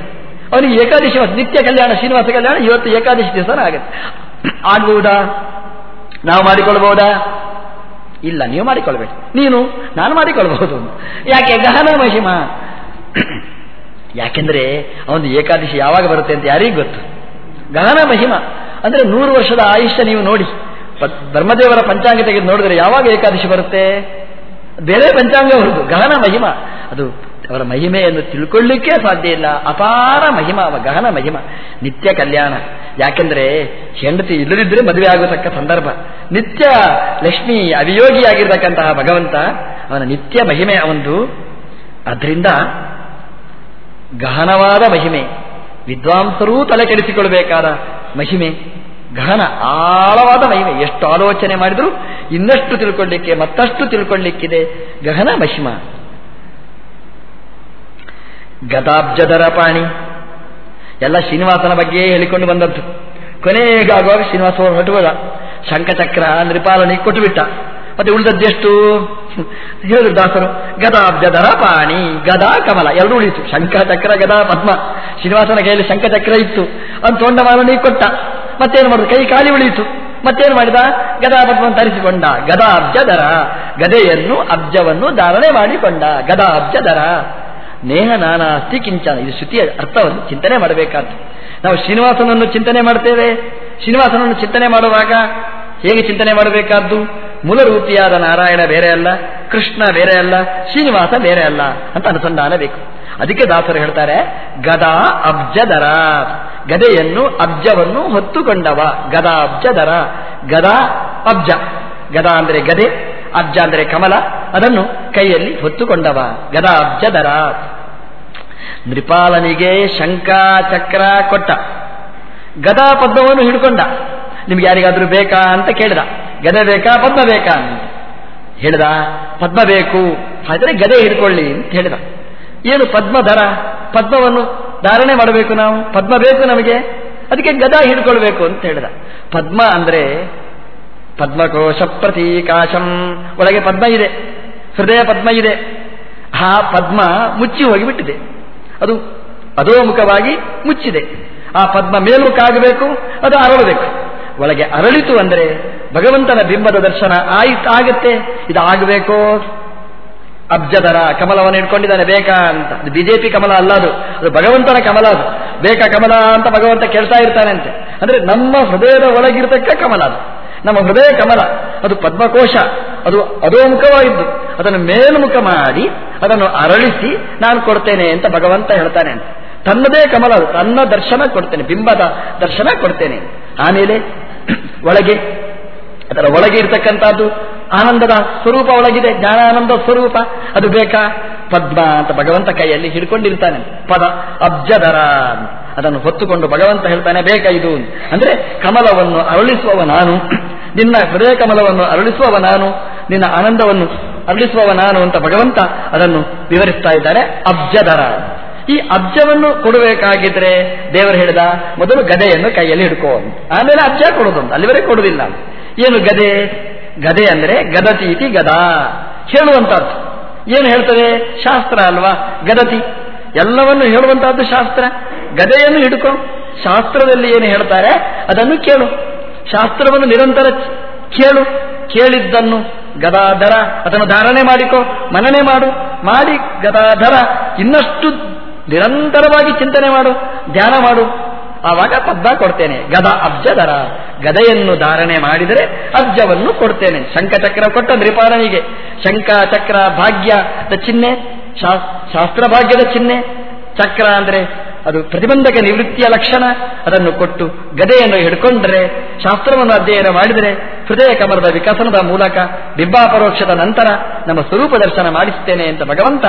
ಅವನಿಗೆ ಏಕಾದಶಿ ನಿತ್ಯ ಕಲ್ಯಾಣ, ಶ್ರೀನಿವಾಸ ಕಲ್ಯಾಣ ಇವತ್ತು ಏಕಾದಶಿ ದಿವಸ ಆಗುತ್ತೆ. ಆಗ್ಬಹುದಾ ನಾವು ಮಾಡಿಕೊಳ್ಬಹುದಾ ಇಲ್ಲ, ನೀವು ಮಾಡಿಕೊಳ್ಬೇಕು. ನೀನು, ನಾನು ಮಾಡಿಕೊಳ್ಬಹುದು ಯಾಕೆ? ಗಹನ ಮಹಿಮ. ಯಾಕೆಂದ್ರೆ ಅವನು ಏಕಾದಶಿ ಯಾವಾಗ ಬರುತ್ತೆ ಅಂತ ಯಾರಿಗೂ ಗೊತ್ತು. ಗಹನ ಮಹಿಮ. ಅಂದ್ರೆ ನೂರು ವರ್ಷದ ಆಯುಷ್ಯ ನೀವು ನೋಡಿ. ಧರ್ಮದೇವರ ಪಂಚಾಂಗ ತೆಗೆದು ನೋಡಿದರೆ ಯಾವಾಗ ಏಕಾದಶಿ ಬರುತ್ತೆ? ಬೇರೆ ಪಂಚಾಂಗ ಹೊರದು ಗಹನ ಮಹಿಮ. ಅದು ಅವರ ಮಹಿಮೆಯನ್ನು ತಿಳ್ಕೊಳ್ಳಿಕ್ಕೆ ಸಾಧ್ಯ ಇಲ್ಲ. ಅಪಾರ ಮಹಿಮ ಅವ, ಗಹನ ಮಹಿಮ. ನಿತ್ಯ ಕಲ್ಯಾಣ. ಯಾಕೆಂದ್ರೆ ಹೆಂಡತಿ ಇಲ್ಲದಿದ್ದರೆ ಮದುವೆ ಆಗತಕ್ಕ ಸಂದರ್ಭ. ನಿತ್ಯ ಲಕ್ಷ್ಮಿ ಅವಿಯೋಗಿಯಾಗಿರ್ತಕ್ಕಂತಹ ಭಗವಂತ, ಅವನ ನಿತ್ಯ ಮಹಿಮೆ ಅವಂದು. ಅದರಿಂದ ಗಹನವಾದ ಮಹಿಮೆ, ವಿದ್ವಾಂಸರೂ ತಲೆ ಕೆಡಿಸಿಕೊಳ್ಬೇಕಾದ ಮಹಿಮೆ. ಗಹನ ಆಳವಾದ ಮಹಿಮೆ. ಎಷ್ಟು ಆಲೋಚನೆ ಮಾಡಿದರೂ, ಇನ್ನಷ್ಟು ತಿಳ್ಕೊಳ್ಳಿಕ್ಕೆ ಮತ್ತಷ್ಟು ತಿಳ್ಕೊಳ್ಳಿಕ್ಕಿದೆ ಗಹನ ಮಹಿಮ. ಗದಾಬ್ಜದರ ಪಾಣಿ. ಎಲ್ಲ ಶ್ರೀನಿವಾಸನ ಬಗ್ಗೆ ಹೇಳಿಕೊಂಡು ಬಂದದ್ದು. ಕೊನೆಗಾಗುವಾಗ ಶ್ರೀನಿವಾಸ ಹೊರಟುಬೋದ ಶಂಖಚಕ್ರ ನೃಪಾಲನಿಗೆ ಕೊಟ್ಟುಬಿಟ್ಟ. ಮತ್ತೆ ಉಳಿದದ್ದೆಷ್ಟು ಹೇಳಿದ್ರು ದಾಸರು, ಗದಾಬ್ಜದರ ಪಾಣಿ, ಗದಾ ಕಮಲ. ಎರಡು ಉಳಿಯಿತು. ಶಂಖ ಚಕ್ರ ಗದಾ ಪದ್ಮ. ಶ್ರೀನಿವಾಸನ ಕೈಯಲ್ಲಿ ಶಂಖಚಕ್ರ ಇತ್ತು. ಅಂತ ತೊಂಡಮಾಲನಿಗೆ ಕೊಟ್ಟ. ಮತ್ತೇನು ಮಾಡುದು? ಕೈ ಖಾಲಿ ಉಳಿಯಿತು. ಮತ್ತೇನು ಮಾಡಿದ? ಗದಾ ಧರಿಸಿಕೊಂಡ ತರಿಸಿಕೊಂಡ. ಗದಾ ಅಬ್ಜದರ ಗದೆಯನ್ನು, ಅಬ್ಜವನ್ನು ಧಾರಣೆ ಮಾಡಿಕೊಂಡ. ಗದಾ ಅಬ್ಜದರ ನೇಹ ನಾನಾಸ್ತಿ ಕಿಂಚನ. ಇದು ಶ್ರುತಿಯ ಅರ್ಥವನ್ನು ಚಿಂತನೆ ಮಾಡಬೇಕಾದ್ದು. ನಾವು ಶ್ರೀನಿವಾಸನನ್ನು ಚಿಂತನೆ ಮಾಡ್ತೇವೆ. ಶ್ರೀನಿವಾಸನನ್ನು ಚಿಂತನೆ ಮಾಡುವಾಗ ಹೇಗೆ ಚಿಂತನೆ ಮಾಡಬೇಕಾದ್ದು? ಮೂಲ ರೂಪಿಯಾದ ನಾರಾಯಣ ಬೇರೆ ಅಲ್ಲ, ಕೃಷ್ಣ ಬೇರೆ ಅಲ್ಲ, ಶ್ರೀನಿವಾಸ ಬೇರೆ ಅಲ್ಲ ಅಂತ ಅನುಸಂಧಾನ ಬೇಕು. ಅದಕ್ಕೆ ದಾಸರು ಹೇಳ್ತಾರೆ, ಗದಾ ಅಬ್ಜದರ. ಗದೆಯನ್ನು ಅಬ್ಜವನ್ನು ಹೊತ್ತುಕೊಂಡವ. ಗದಾ ಅಬ್ಜದರ. ಗದಾ ಅಬ್ಜ. ಗದಾ ಅಂದರೆ ಗದೆ, ಅಬ್ಜ ಅಂದರೆ ಕಮಲ. ಅದನ್ನು ಕೈಯಲ್ಲಿ ಹೊತ್ತುಕೊಂಡವ. ಗದಾ ಅಬ್ಜದರ. ನೃಪಾಲನಿಗೆ ಶಂಕ ಚಕ್ರ ಕೊಟ್ಟ. ಗದಾ ಪದ್ಮವನ್ನು ಹಿಡ್ಕೊಂಡ. ನಿಮ್ಗೆ ಯಾರಿಗಾದ್ರೂ ಬೇಕಾ ಅಂತ ಕೇಳಿದ. ಗದೆ ಬೇಕಾ, ಪದ್ಮ ಬೇಕಾ ಅಂತ ಹೇಳಿದ. ಪದ್ಮ ಬೇಕು. ಆದರೆ ಗದೆ ಹಿಡ್ಕೊಳ್ಳಿ ಅಂತ ಹೇಳಿದ. ಏನು ಪದ್ಮಧರ ಪದ್ಮವನ್ನು ಧಾರಣೆ ಮಾಡಬೇಕು ನಾವು? ಪದ್ಮ ಬೇಕು ನಮಗೆ? ಅದಕ್ಕೆ ಗದಾ ಹಿಡ್ಕೊಳ್ಬೇಕು ಅಂತ ಹೇಳಿದ. ಪದ್ಮ ಅಂದ್ರೆ ಪದ್ಮಕೋಶ ಪ್ರತೀಕಾಶಂ. ಒಳಗೆ ಪದ್ಮ ಇದೆ. ಹೃದಯ ಪದ್ಮ ಇದೆ. ಆ ಪದ್ಮ ಮುಚ್ಚಿ ಹೋಗಿಬಿಟ್ಟಿದೆ. ಅದು ಅಧೋಮುಖವಾಗಿ ಮುಚ್ಚಿದೆ. ಆ ಪದ್ಮ ಮೇಲ್ಮುಖಾಗಬೇಕು ಅದು ಅರಳಬೇಕು. ಒಳಗೆ ಅರಳಿತು ಅಂದರೆ ಭಗವಂತನ ಬಿಂಬದ ದರ್ಶನ ಆಯಿತು ಆಗತ್ತೆ. ಇದಾಗಬೇಕೋ? ಅಬ್ಜದರ ಕಮಲವನ್ನು ಇಟ್ಕೊಂಡಿದ್ದಾನೆ ಬೇಕಾ ಅಂತ. ಬಿಜೆಪಿ ಕಮಲ ಅಲ್ಲ ಅದು. ಅದು ಭಗವಂತನ ಕಮಲ ಅದು. ಬೇಕಾ ಕಮಲ ಅಂತ ಭಗವಂತ ಕೇಳ್ತಾ ಇರ್ತಾನೆ ಅಂತೆ ಅಂದ್ರೆ ನಮ್ಮ ಹೃದಯದ ಒಳಗಿರ್ತಕ್ಕ ಕಮಲ ಅದು. ನಮ್ಮ ಹೃದಯ ಕಮಲ. ಅದು ಪದ್ಮಕೋಶ. ಅದು ಅಧೋಮುಖವಾಗಿದ್ದು. ಅದನ್ನು ಮೇಲ್ಮುಖ ಮಾಡಿ, ಅದನ್ನು ಅರಳಿಸಿ ನಾನು ಕೊಡ್ತೇನೆ ಅಂತ ಭಗವಂತ ಹೇಳ್ತಾನೆ ಅಂತ ತನ್ನದೇ ಕಮಲ ಅದು. ತನ್ನ ದರ್ಶನ ಕೊಡ್ತೇನೆ. ಬಿಂಬದ ದರ್ಶನ ಕೊಡ್ತೇನೆ. ಆಮೇಲೆ ಒಳಗೆ, ಅದರ ಒಳಗೆ ಇರ್ತಕ್ಕಂಥದ್ದು ಆನಂದದ ಸ್ವರೂಪ ಒಳಗಿದೆ, ಜ್ಞಾನಾನಂದ ಸ್ವರೂಪ. ಅದು ಬೇಕಾ? ಪದ್ಮ ಅಂತ ಭಗವಂತ ಕೈಯಲ್ಲಿ ಹಿಡ್ಕೊಂಡಿರ್ತಾನೆ. ಪದ ಅಬ್ಜದರ. ಅದನ್ನು ಹೊತ್ತುಕೊಂಡು ಭಗವಂತ ಹೇಳ್ತಾನೆ, ಬೇಕಾ ಇದು? ಅಂದ್ರೆ ಕಮಲವನ್ನು ಅರಳಿಸುವವ ನಾನು. ನಿನ್ನ ಹೃದಯ ಕಮಲವನ್ನು ಅರಳಿಸುವವ ನಾನು. ನಿನ್ನ ಆನಂದವನ್ನು ಅರಳಿಸುವವ ನಾನು ಅಂತ ಭಗವಂತ ಅದನ್ನು ವಿವರಿಸ್ತಾ ಇದ್ದಾರೆ, ಅಬ್ಜದರ. ಈ ಅಬ್ಜವನ್ನು ಕೊಡಬೇಕಾಗಿದ್ರೆ ದೇವರು ಹೇಳಿದ ಮೊದಲು ಗದೆಯನ್ನು ಕೈಯಲ್ಲಿ ಹಿಡ್ಕೋ. ಆಮೇಲೆ ಅಬ್ಜ ಕೊಡೋದು ಅಲ್ಲಿವರೆಗೆ ಕೊಡುವುದಿಲ್ಲ. ಏನು ಗದೆ? ಗದೆ ಅಂದ್ರೆ ಇತಿ ಗದಾ. ಹೇಳುವಂತಹದ್ದು ಏನು ಹೇಳ್ತದೆ? ಶಾಸ್ತ್ರ ಅಲ್ವಾ? ಗದತಿ. ಎಲ್ಲವನ್ನು ಹೇಳುವಂತಹದ್ದು ಶಾಸ್ತ್ರ. ಗದೆಯನ್ನು ಹಿಡ್ಕೊ. ಶಾಸ್ತ್ರದಲ್ಲಿ ಏನು ಹೇಳ್ತಾರೆ? ಅದನ್ನು ಕೇಳು. ಶಾಸ್ತ್ರವನ್ನು ನಿರಂತರ ಕೇಳು. ಕೇಳಿದ್ದನ್ನು ಗದಾಧರ, ಅದನ್ನು ಧಾರಣೆ ಮಾಡಿಕೊ. ಮನನೆ ಮಾಡು. ಮಾಡಿ ಗದಾಧರ. ಇನ್ನಷ್ಟು ನಿರಂತರವಾಗಿ ಚಿಂತನೆ ಮಾಡು. ಧ್ಯಾನ ಮಾಡು. ಆವಾಗ ಪದ್ಮ ಕೊಡ್ತೇನೆ. ಗದ ಅಬ್ಜದರ. ಗದೆಯನ್ನು ಧಾರಣೆ ಮಾಡಿದರೆ ಅಬ್ಜವನ್ನು ಕೊಡ್ತೇನೆ. ಶಂಖಚಕ್ರ ಕೊಟ್ಟ ನೃಪಾಲನಿಗೆ ಶಂಖ ಚಕ್ರ ಭಾಗ್ಯದ ಚಿಹ್ನೆ ಶಾಸ್ತ್ರ ಭಾಗ್ಯದ ಚಿಹ್ನೆ. ಚಕ್ರ ಅಂದ್ರೆ ಅದು ಪ್ರತಿಬಂಧಕ ನಿವೃತ್ತಿಯ ಲಕ್ಷಣ. ಅದನ್ನು ಕೊಟ್ಟು ಗದೆಯನ್ನು ಹಿಡ್ಕೊಂಡ್ರೆ, ಶಾಸ್ತ್ರವನ್ನು ಅಧ್ಯಯನ ಮಾಡಿದರೆ ಹೃದಯ ಕಮಲದ ವಿಕಸನದ ಮೂಲಕ ಬಿಬ್ಬಾಪರೋಕ್ಷದ ನಂತರ ನಮ್ಮ ಸ್ವರೂಪ ದರ್ಶನ ಮಾಡಿಸ್ತೇನೆ ಅಂತ ಭಗವಂತ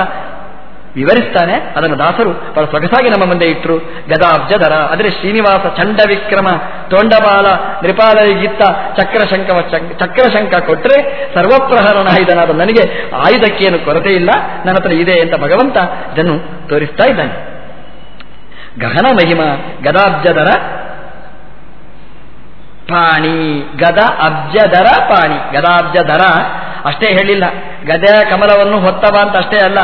ವಿವರಿಸ್ತಾನೆ, ಅದನ್ನು ದಾಸರು ಬಹಳ ಸೊಗಸಾಗಿ ನಮ್ಮ ಮುಂದೆ ಇಟ್ಟರು ಗದಾಬ್ಜದರ ಆದರೆ ಶ್ರೀನಿವಾಸ ಚಂಡ ವಿಕ್ರಮ ತೋಂಡಬಾಲ ನೃಪಾಲಗಿತ್ತ ಚಕ್ರಶಂಕವ ಚಕ್ರಶಂಕ ಕೊಟ್ಟರೆ ಸರ್ವಪ್ರಹರಣ ಆಯುಧನಾದ ನನಗೆ ಆಯುಧಕ್ಕೇನು ಕೊರತೆ ಇಲ್ಲ, ನನ್ನ ಹತ್ರ ಇದೆ ಅಂತ ಭಗವಂತ ಇದನ್ನು ತೋರಿಸ್ತಾ ಇದ್ದಾನೆ. ಗಹನ ಮಹಿಮ ಗದಾಬ್ಜದರ ಪಾಣಿ, ಗದ ಅಬ್ಜದರ ಪಾಣಿ. ಗದಾಬ್ಜದರ ಅಷ್ಟೇ ಹೇಳಿಲ್ಲ, ಗದೆಯ ಕಮಲವನ್ನು ಹೊತ್ತವ ಅಂತ ಅಷ್ಟೇ ಅಲ್ಲ.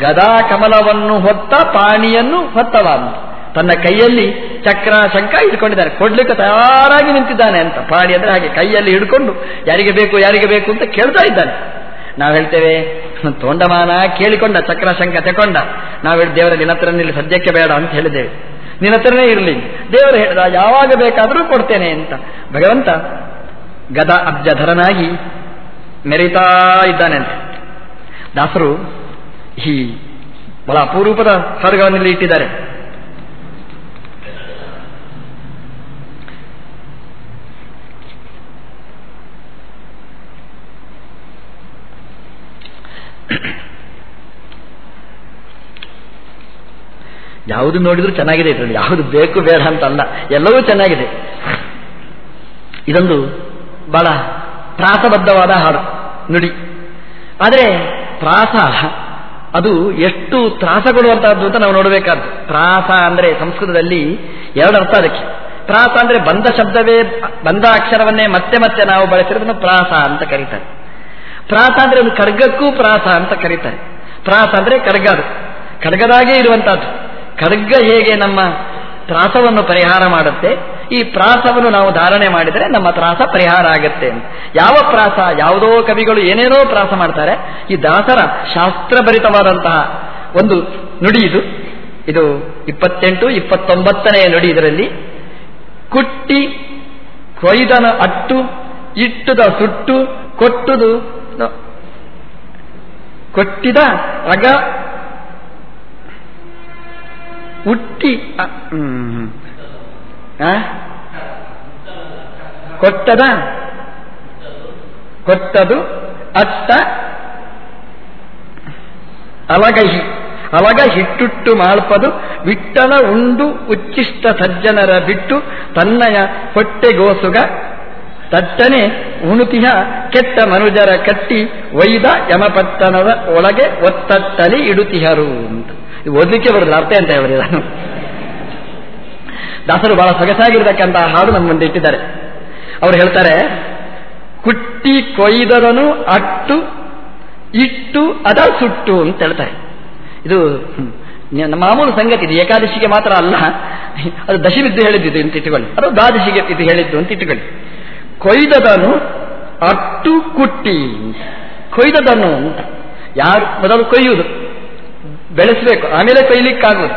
ಗದಾ ಕಮಲವನ್ನು ಹೊತ್ತ ಪಾಣಿಯನ್ನು ಹೊತ್ತವಾದ ತನ್ನ ಕೈಯಲ್ಲಿ ಚಕ್ರ ಶಂಕ ಇಟ್ಕೊಂಡಿದ್ದಾನೆ. ಕೊಡ್ಲಿಕ್ಕೆ ತಯಾರಾಗಿ ನಿಂತಿದ್ದಾನೆ ಅಂತ. ಪಾಣಿ ಅಂದ್ರೆ ಹಾಗೆ ಕೈಯಲ್ಲಿ ಹಿಡ್ಕೊಂಡು ಯಾರಿಗೆ ಬೇಕು ಯಾರಿಗೆ ಬೇಕು ಅಂತ ಕೇಳ್ತಾ ಇದ್ದಾನೆ. ನಾವು ಹೇಳ್ತೇವೆ, ತೋಂಡಮಾನ ಕೇಳಿಕೊಂಡ ಚಕ್ರ ಶಂಕ ತಕೊಂಡ. ನಾವು ದೇವರ, ನಿನ್ನ ನಿಲ್ಲಿ, ಸದ್ಯಕ್ಕೆ ಬೇಡ ಅಂತ ಹೇಳಿದ್ದೇವೆ. ನಿನ್ನತ್ರನೇ ಇರಲಿ. ದೇವರು ಹೇಳಿದ, ಯಾವಾಗ ಬೇಕಾದರೂ ಕೊಡ್ತೇನೆ ಅಂತ. ಭಗವಂತ ಗದ ಅಬ್ಜಧರನಾಗಿ ಮೆರಿತಾ ಇದ್ದಾನೆ ಅಂತ. ದಾಸರು ಈ ಬಹಳ ಅಪರೂಪದ ಇಲ್ಲಿ ಇಟ್ಟಿದ್ದಾರೆ. ಯಾವುದು ನೋಡಿದ್ರು ಚೆನ್ನಾಗಿದೆ ಇದರಲ್ಲಿ. ಯಾವುದು ಬೇಕು ಬೇಡ ಅಂತ ಅಲ್ಲ ಎಲ್ಲವೂ ಚೆನ್ನಾಗಿದೆ. ಇದೊಂದು ಬಹಳ ಪ್ರಾಸಬದ್ಧವಾದ ಹಾಡು. ನುಡಿ. ಆದರೆ ಪ್ರಾಸ ಅದು ಎಷ್ಟು ತ್ರಾಸ ಅಂತ ನಾವು ನೋಡಬೇಕಾದ್ದು. ತ್ರಾಸ ಅಂದ್ರೆ ಸಂಸ್ಕೃತದಲ್ಲಿ ಎರಡು ಅರ್ಥ ಅದಕ್ಕೆ. ಪ್ರಾಸ ಅಂದ್ರೆ ಬಂದ ಶಬ್ದವೇ, ಬಂದ ಅಕ್ಷರವನ್ನೇ ಮತ್ತೆ ಮತ್ತೆ ನಾವು ಬಳಸಿರೋದನ್ನು ಪ್ರಾಸ ಅಂತ ಕರೀತಾರೆ. ಪ್ರಾಸ ಅಂದ್ರೆ ಒಂದು ಖಡ್ಗಕ್ಕೂ ಪ್ರಾಸ ಅಂತ ಕರೀತಾರೆ. ಪ್ರಾಸ ಅಂದ್ರೆ ಖಡ್ಗ ಅದು. ಖರ್ಗದಾಗೇ ಇರುವಂತಹದ್ದು. ಖಡ್ಗ ಹೇಗೆ ನಮ್ಮ ತ್ರಾಸವನ್ನು ಪರಿಹಾರ ಮಾಡುತ್ತೆ? ಈ ಪ್ರಾಸವನ್ನು ನಾವು ಧಾರಣೆ ಮಾಡಿದರೆ ನಮ್ಮ ತ್ರಾಸ ಪರಿಹಾರ ಆಗುತ್ತೆ ಯಾವ ಪ್ರಾಸ, ಯಾವುದೋ ಕವಿಗಳು ಏನೇನೋ ಪ್ರಾಸ ಮಾಡ್ತಾರೆ, ಈ ದಾಸರ ಶಾಸ್ತ್ರಭರಿತವಾದಂತಹ ಒಂದು ನುಡಿ ಇದು. ಇದು ಇಪ್ಪತ್ತೆಂಟು, ಇಪ್ಪತ್ತೊಂಬತ್ತನೆಯ ನುಡಿ ಇದರಲ್ಲಿ. ಕುಟ್ಟಿ ಕೊಯ್ದನ ಅಟ್ಟು, ಇಟ್ಟುದ ಸುಟ್ಟು, ಕೊಟ್ಟುದು ಕೊಟ್ಟಿದ ಅಗ ಹುಟ್ಟಿ ಕೊಟ್ಟದ? ಕೊಟ್ಟದು ಅತ್ತ ಅಲಗಹಿ. ಅಲಗ ಹಿಟ್ಟುಟ್ಟು ಮಾಳ್ಪದು ವಿಟ್ಟಲ ಉಂಡು ಉಚ್ಚಿಷ್ಟ ಸಜ್ಜನರ ಬಿಟ್ಟು ತನ್ನಯ ಹೊಟ್ಟೆಗೋಸುಗ ತಟ್ಟನೆ ಉಣುತಿಹ ಕೆಟ್ಟ ಮನುಜರ ಕಟ್ಟಿ ಒಯ್ದ ಯಮಪಟ್ಟಣದ ಒಳಗೆ ಒತ್ತಟ್ಟಲಿ ಇಡುತಿಹರು ಅಂತ. ಓದಲಿಕ್ಕೆ ಬರಲ್ಲ ಅರ್ಥ ಅಂತ ಹೇಳಿದ ದಾಸರು ಬಹಳ ಸೊಗಸಾಗಿರ್ತಕ್ಕಂತಹ ಹಾಡು ನಮ್ಮ ಮುಂದೆ ಇಟ್ಟಿದ್ದಾರೆ. ಅವರು ಹೇಳ್ತಾರೆ, ಕುಟ್ಟಿ ಕೊಯ್ದರನು ಅಟ್ಟು, ಇಟ್ಟು ಅದ ಸುಟ್ಟು ಅಂತ ಹೇಳ್ತಾರೆ. ಇದು ಮಾಮೂಲು ಸಂಗತಿ, ಇದು ಏಕಾದಶಿಗೆ ಮಾತ್ರ ಅಲ್ಲ. ಅದು ದಶಮಿದ್ದು ಹೇಳಿದ್ದು ಅಂತ ಇಟ್ಟುಕೊಳ್ಳಿ. ಅದು ದ್ವಾದಶಿಗೆ ಇದು ಹೇಳಿದ್ದು ಅಂತ ಇಟ್ಟುಕೊಳ್ಳಿ. ಕೊಯ್ದದನು ಅಟ್ಟು ಕುಟ್ಟಿ ಕೊಯ್ದದನು ಅಂತ. ಯಾರು, ಮೊದಲು ಕೊಯ್ಯುವುದು. ಬೆಳೆಸಬೇಕು. ಆಮೇಲೆ ಕೊಯ್ಲಿಕ್ಕಾಗುವುದು.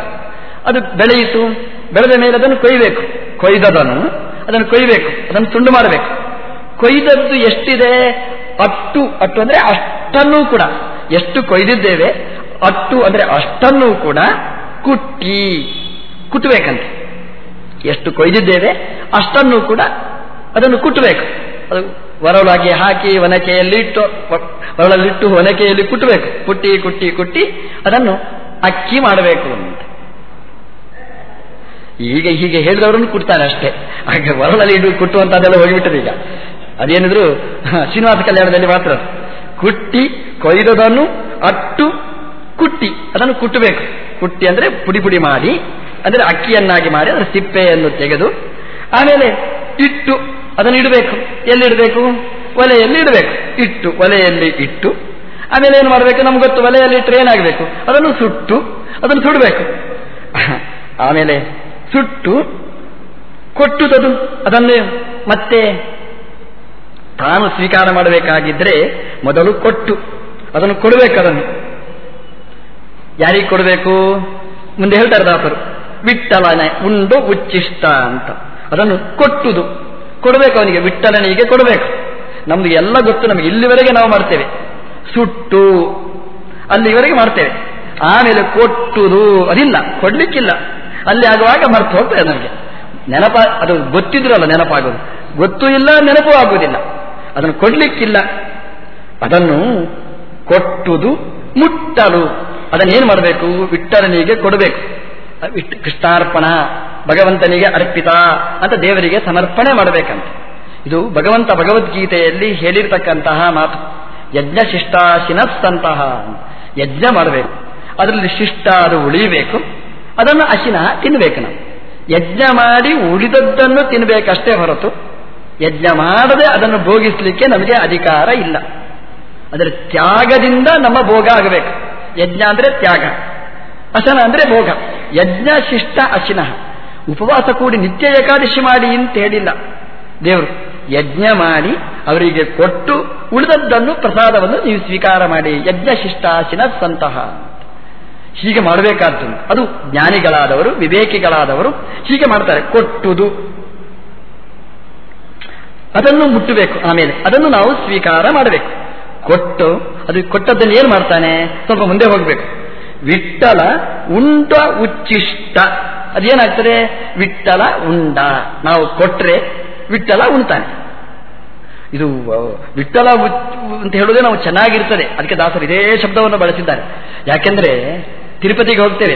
ಅದು ಬೆಳೆಯಿತು. ಬೆಳೆದ ಮೇಲೆ ಅದನ್ನು ಕೊಯ್ಬೇಕು. ಕೊಯ್ದದನು, ಅದನ್ನು ಕೊಯ್ಬೇಕು, ಅದನ್ನು ತುಂಡು ಮಾಡಬೇಕು. ಕೊಯ್ದದ್ದು ಎಷ್ಟಿದೆ? ಅಟ್ಟು ಅಟ್ಟು ಅಂದ್ರೆ ಅಷ್ಟನ್ನೂ ಕೂಡ. ಎಷ್ಟು ಕೊಯ್ದಿದ್ದೇವೆ? ಅಟ್ಟು ಅಂದ್ರೆ ಅಷ್ಟನ್ನೂ ಕೂಡ ಕುಟ್ಟಿ. ಕುಟ್ಟಬೇಕಂತೆ ಎಷ್ಟು ಕೊಯ್ದಿದ್ದೇವೆ? ಅಷ್ಟನ್ನು ಕೂಡ ಅದನ್ನು ಕುಟ್ಟಬೇಕು ಅದು ಒರಳಾಗಿ ಹಾಕಿ ಒನಕೆಯಲ್ಲಿ ಇಟ್ಟು ಒರಳಲ್ಲಿಟ್ಟು ಒನಕೆಯಲ್ಲಿ ಕುಟ್ಟಬೇಕು ಕುಟ್ಟಿ ಕುಟ್ಟಿ ಕುಟ್ಟಿ ಅದನ್ನು ಅಕ್ಕಿ ಮಾಡಬೇಕು ಅಂತ. ಈಗ ಹೀಗೆ ಹೇಳಿದವರನ್ನು ಕುಟ್ತಾರೆ ಅಷ್ಟೇ. ಹಾಗೆ ಒರಳಲ್ಲಿ ಇಡು ಕುಟ್ಟುವಂತದ್ದೆಲ್ಲ ಹೋಗಿಬಿಟ್ಟದೆ ಈಗ. ಅದೇನಿದ್ರು ಶ್ರೀನಿವಾಸ ಕಲ್ಯಾಣದಲ್ಲಿ ಮಾತ್ರ ಕುಟ್ಟಿ ಕೊಯ್ದದನ್ನು ಅಟ್ಟು ಕುಟ್ಟಿ, ಅದನ್ನು ಕುಟ್ಟಬೇಕು. ಕುಟ್ಟಿ ಅಂದ್ರೆ ಪುಡಿ ಪುಡಿ ಮಾಡಿ, ಅಂದ್ರೆ ಅಕ್ಕಿಯನ್ನಾಗಿ ಮಾಡಿ, ಅದರ ಸಿಪ್ಪೆಯನ್ನು ತೆಗೆದು, ಆಮೇಲೆ ಇಟ್ಟು ಅದನ್ನು ಇಡಬೇಕು. ಎಲ್ಲಿಡಬೇಕು ಒಲೆಯಲ್ಲಿ ಇಡಬೇಕು. ಇಟ್ಟು, ಒಲೆಯಲ್ಲಿ ಇಟ್ಟು, ಆಮೇಲೆ ಏನು ಮಾಡಬೇಕು? ನಮ್ಗೆ ಗೊತ್ತು, ಒಲೆಯಲ್ಲಿ ಇಟ್ಟರೆ ಏನಾಗಬೇಕು? ಅದನ್ನು ಸುಟ್ಟು, ಅದನ್ನು ಸುಡಬೇಕು. ಆಮೇಲೆ ಸುಟ್ಟು ಕೊಟ್ಟುದದು. ಅದನ್ನು ಮತ್ತೆ ತಾನು ಸ್ವೀಕಾರ ಮಾಡಬೇಕಾಗಿದ್ರೆ ಮೊದಲು ಕೊಟ್ಟು, ಅದನ್ನು ಕೊಡಬೇಕು ಅದನ್ನು. ಯಾರಿಗೆ ಕೊಡಬೇಕು? ಮುಂದೆ ಹೇಳ್ತಾರೆ ದಾಸರು ವಿಠಲನೆ ಉಂಡು ಉಚ್ಚಿಷ್ಟ ಅಂತ. ಅದನ್ನು ಕೊಟ್ಟುದು. ಕೊಡಬೇಕು ಅವನಿಗೆ ವಿಠಲನಿಗೆ ಕೊಡಬೇಕು. ನಮ್ದು ಎಲ್ಲ ಗೊತ್ತು ನಮಗೆ ಇಲ್ಲಿವರೆಗೆ ನಾವು ಮಾಡ್ತೇವೆ. ಸುಟ್ಟು, ಅಲ್ಲಿವರೆಗೆ ಮಾಡ್ತೇವೆ. ಆಮೇಲೆ ಕೊಟ್ಟುದು, ಅದಿಲ್ಲ, ಕೊಡ್ಲಿಕ್ಕಿಲ್ಲ. ಅಲ್ಲಿ ಆಗುವಾಗ ಮರ್ತು ಹೋಗ್ತದೆ ನನಗೆ ನೆನಪ, ಅದು ಗೊತ್ತಿದ್ರಲ್ಲ ನೆನಪಾಗೋದು. ಗೊತ್ತು ಇಲ್ಲ, ನೆನಪು ಆಗುವುದಿಲ್ಲ ಅದನ್ನು ಕೊಡ್ಲಿಕ್ಕಿಲ್ಲ. ಅದನ್ನು ಕೊಟ್ಟುದು ಮುಟ್ಟಲು. ಅದನ್ನೇನು ಮಾಡಬೇಕು? ವಿಠಲನಿಗೆ ಕೊಡಬೇಕು. ಕೃಷ್ಣಾರ್ಪಣ, ಭಗವಂತನಿಗೆ ಅರ್ಪಿತ ಅಂತ ದೇವರಿಗೆ ಸಮರ್ಪಣೆ ಮಾಡಬೇಕಂತ. ಇದು ಭಗವಂತ ಭಗವದ್ಗೀತೆಯಲ್ಲಿ ಹೇಳಿರ್ತಕ್ಕಂತಹ ಮಾತು. ಯಜ್ಞ ಶಿಷ್ಟಾಶಿನಸ್ಸಂತಹ. ಯಜ್ಞ ಮಾಡಬೇಕು. ಅದರಲ್ಲಿ ಶಿಷ್ಟ ಅದು ಉಳಿಯಬೇಕು. ಅದನ್ನು ಅಶಿನ ತಿನ್ನಬೇಕು ನಾವು. ಯಜ್ಞ ಮಾಡಿ ಉಳಿದದ್ದನ್ನು ತಿನ್ನಬೇಕಷ್ಟೇ ಹೊರತು ಯಜ್ಞ ಮಾಡದೆ ಅದನ್ನು ಭೋಗಿಸಲಿಕ್ಕೆ ನಮಗೆ ಅಧಿಕಾರ ಇಲ್ಲ. ಅದರ ತ್ಯಾಗದಿಂದ ನಮ್ಮ ಭೋಗ ಆಗಬೇಕು. ಯಜ್ಞ ಅಂದರೆ ತ್ಯಾಗ. ಅಶನ ಅಂದ್ರೆ ಭೋಗ. ಯಜ್ಞ ಶಿಷ್ಟ ಅಶಿನ. ಉಪವಾಸ ಕೂಡಿ ನಿತ್ಯ ಏಕಾದಶಿ ಮಾಡಿ ಅಂತ ಹೇಳಿಲ್ಲ ದೇವರು. ಯಜ್ಞ ಮಾಡಿ ಅವರಿಗೆ ಕೊಟ್ಟು ಉಳಿದದ್ದನ್ನು ಪ್ರಸಾದವನ್ನು ನೀವು ಸ್ವೀಕಾರ ಮಾಡಿ. ಯಜ್ಞ ಶಿಷ್ಟಾಶಿನ ಸಂತಹ ಹೀಗೆ ಮಾಡಬೇಕಾದ್ದು ಅದು ಜ್ಞಾನಿಗಳಾದವರು, ವಿವೇಕಿಗಳಾದವರು ಹೀಗೆ ಮಾಡ್ತಾರೆ. ಕೊಟ್ಟುದು. ಅದನ್ನು ಮುಟ್ಟಬೇಕು ಆಮೇಲೆ. ಅದನ್ನು ನಾವು ಸ್ವೀಕಾರ ಮಾಡಬೇಕು. ಕೊಟ್ಟು, ಅದು ಕೊಟ್ಟದ್ದನ್ನು ಏನು ಮಾಡ್ತಾನೆ? ಸ್ವಲ್ಪ ಮುಂದೆ ಹೋಗಬೇಕು. ವಿಠಲ ಉಂಡ ಉಚ್ಚಿಷ್ಟ. ಅದೇನಾಗ್ತದೆ? ವಿಠಲ ಉಂಡ. ನಾವು ಕೊಟ್ರೆ ವಿಠಲ ಉಣ್ತಾನೆ. ಇದು ವಿಠಲ ಅಂತ ಹೇಳೋದೇ ನಾವು ಚೆನ್ನಾಗಿರ್ತದೆ. ಅದಕ್ಕೆ ದಾಸರು ಇದೇ ಶಬ್ದವನ್ನು ಬಳಸಿದ್ದಾರೆ. ಯಾಕೆಂದ್ರೆ ತಿರುಪತಿಗೆ ಹೋಗ್ತೇವೆ.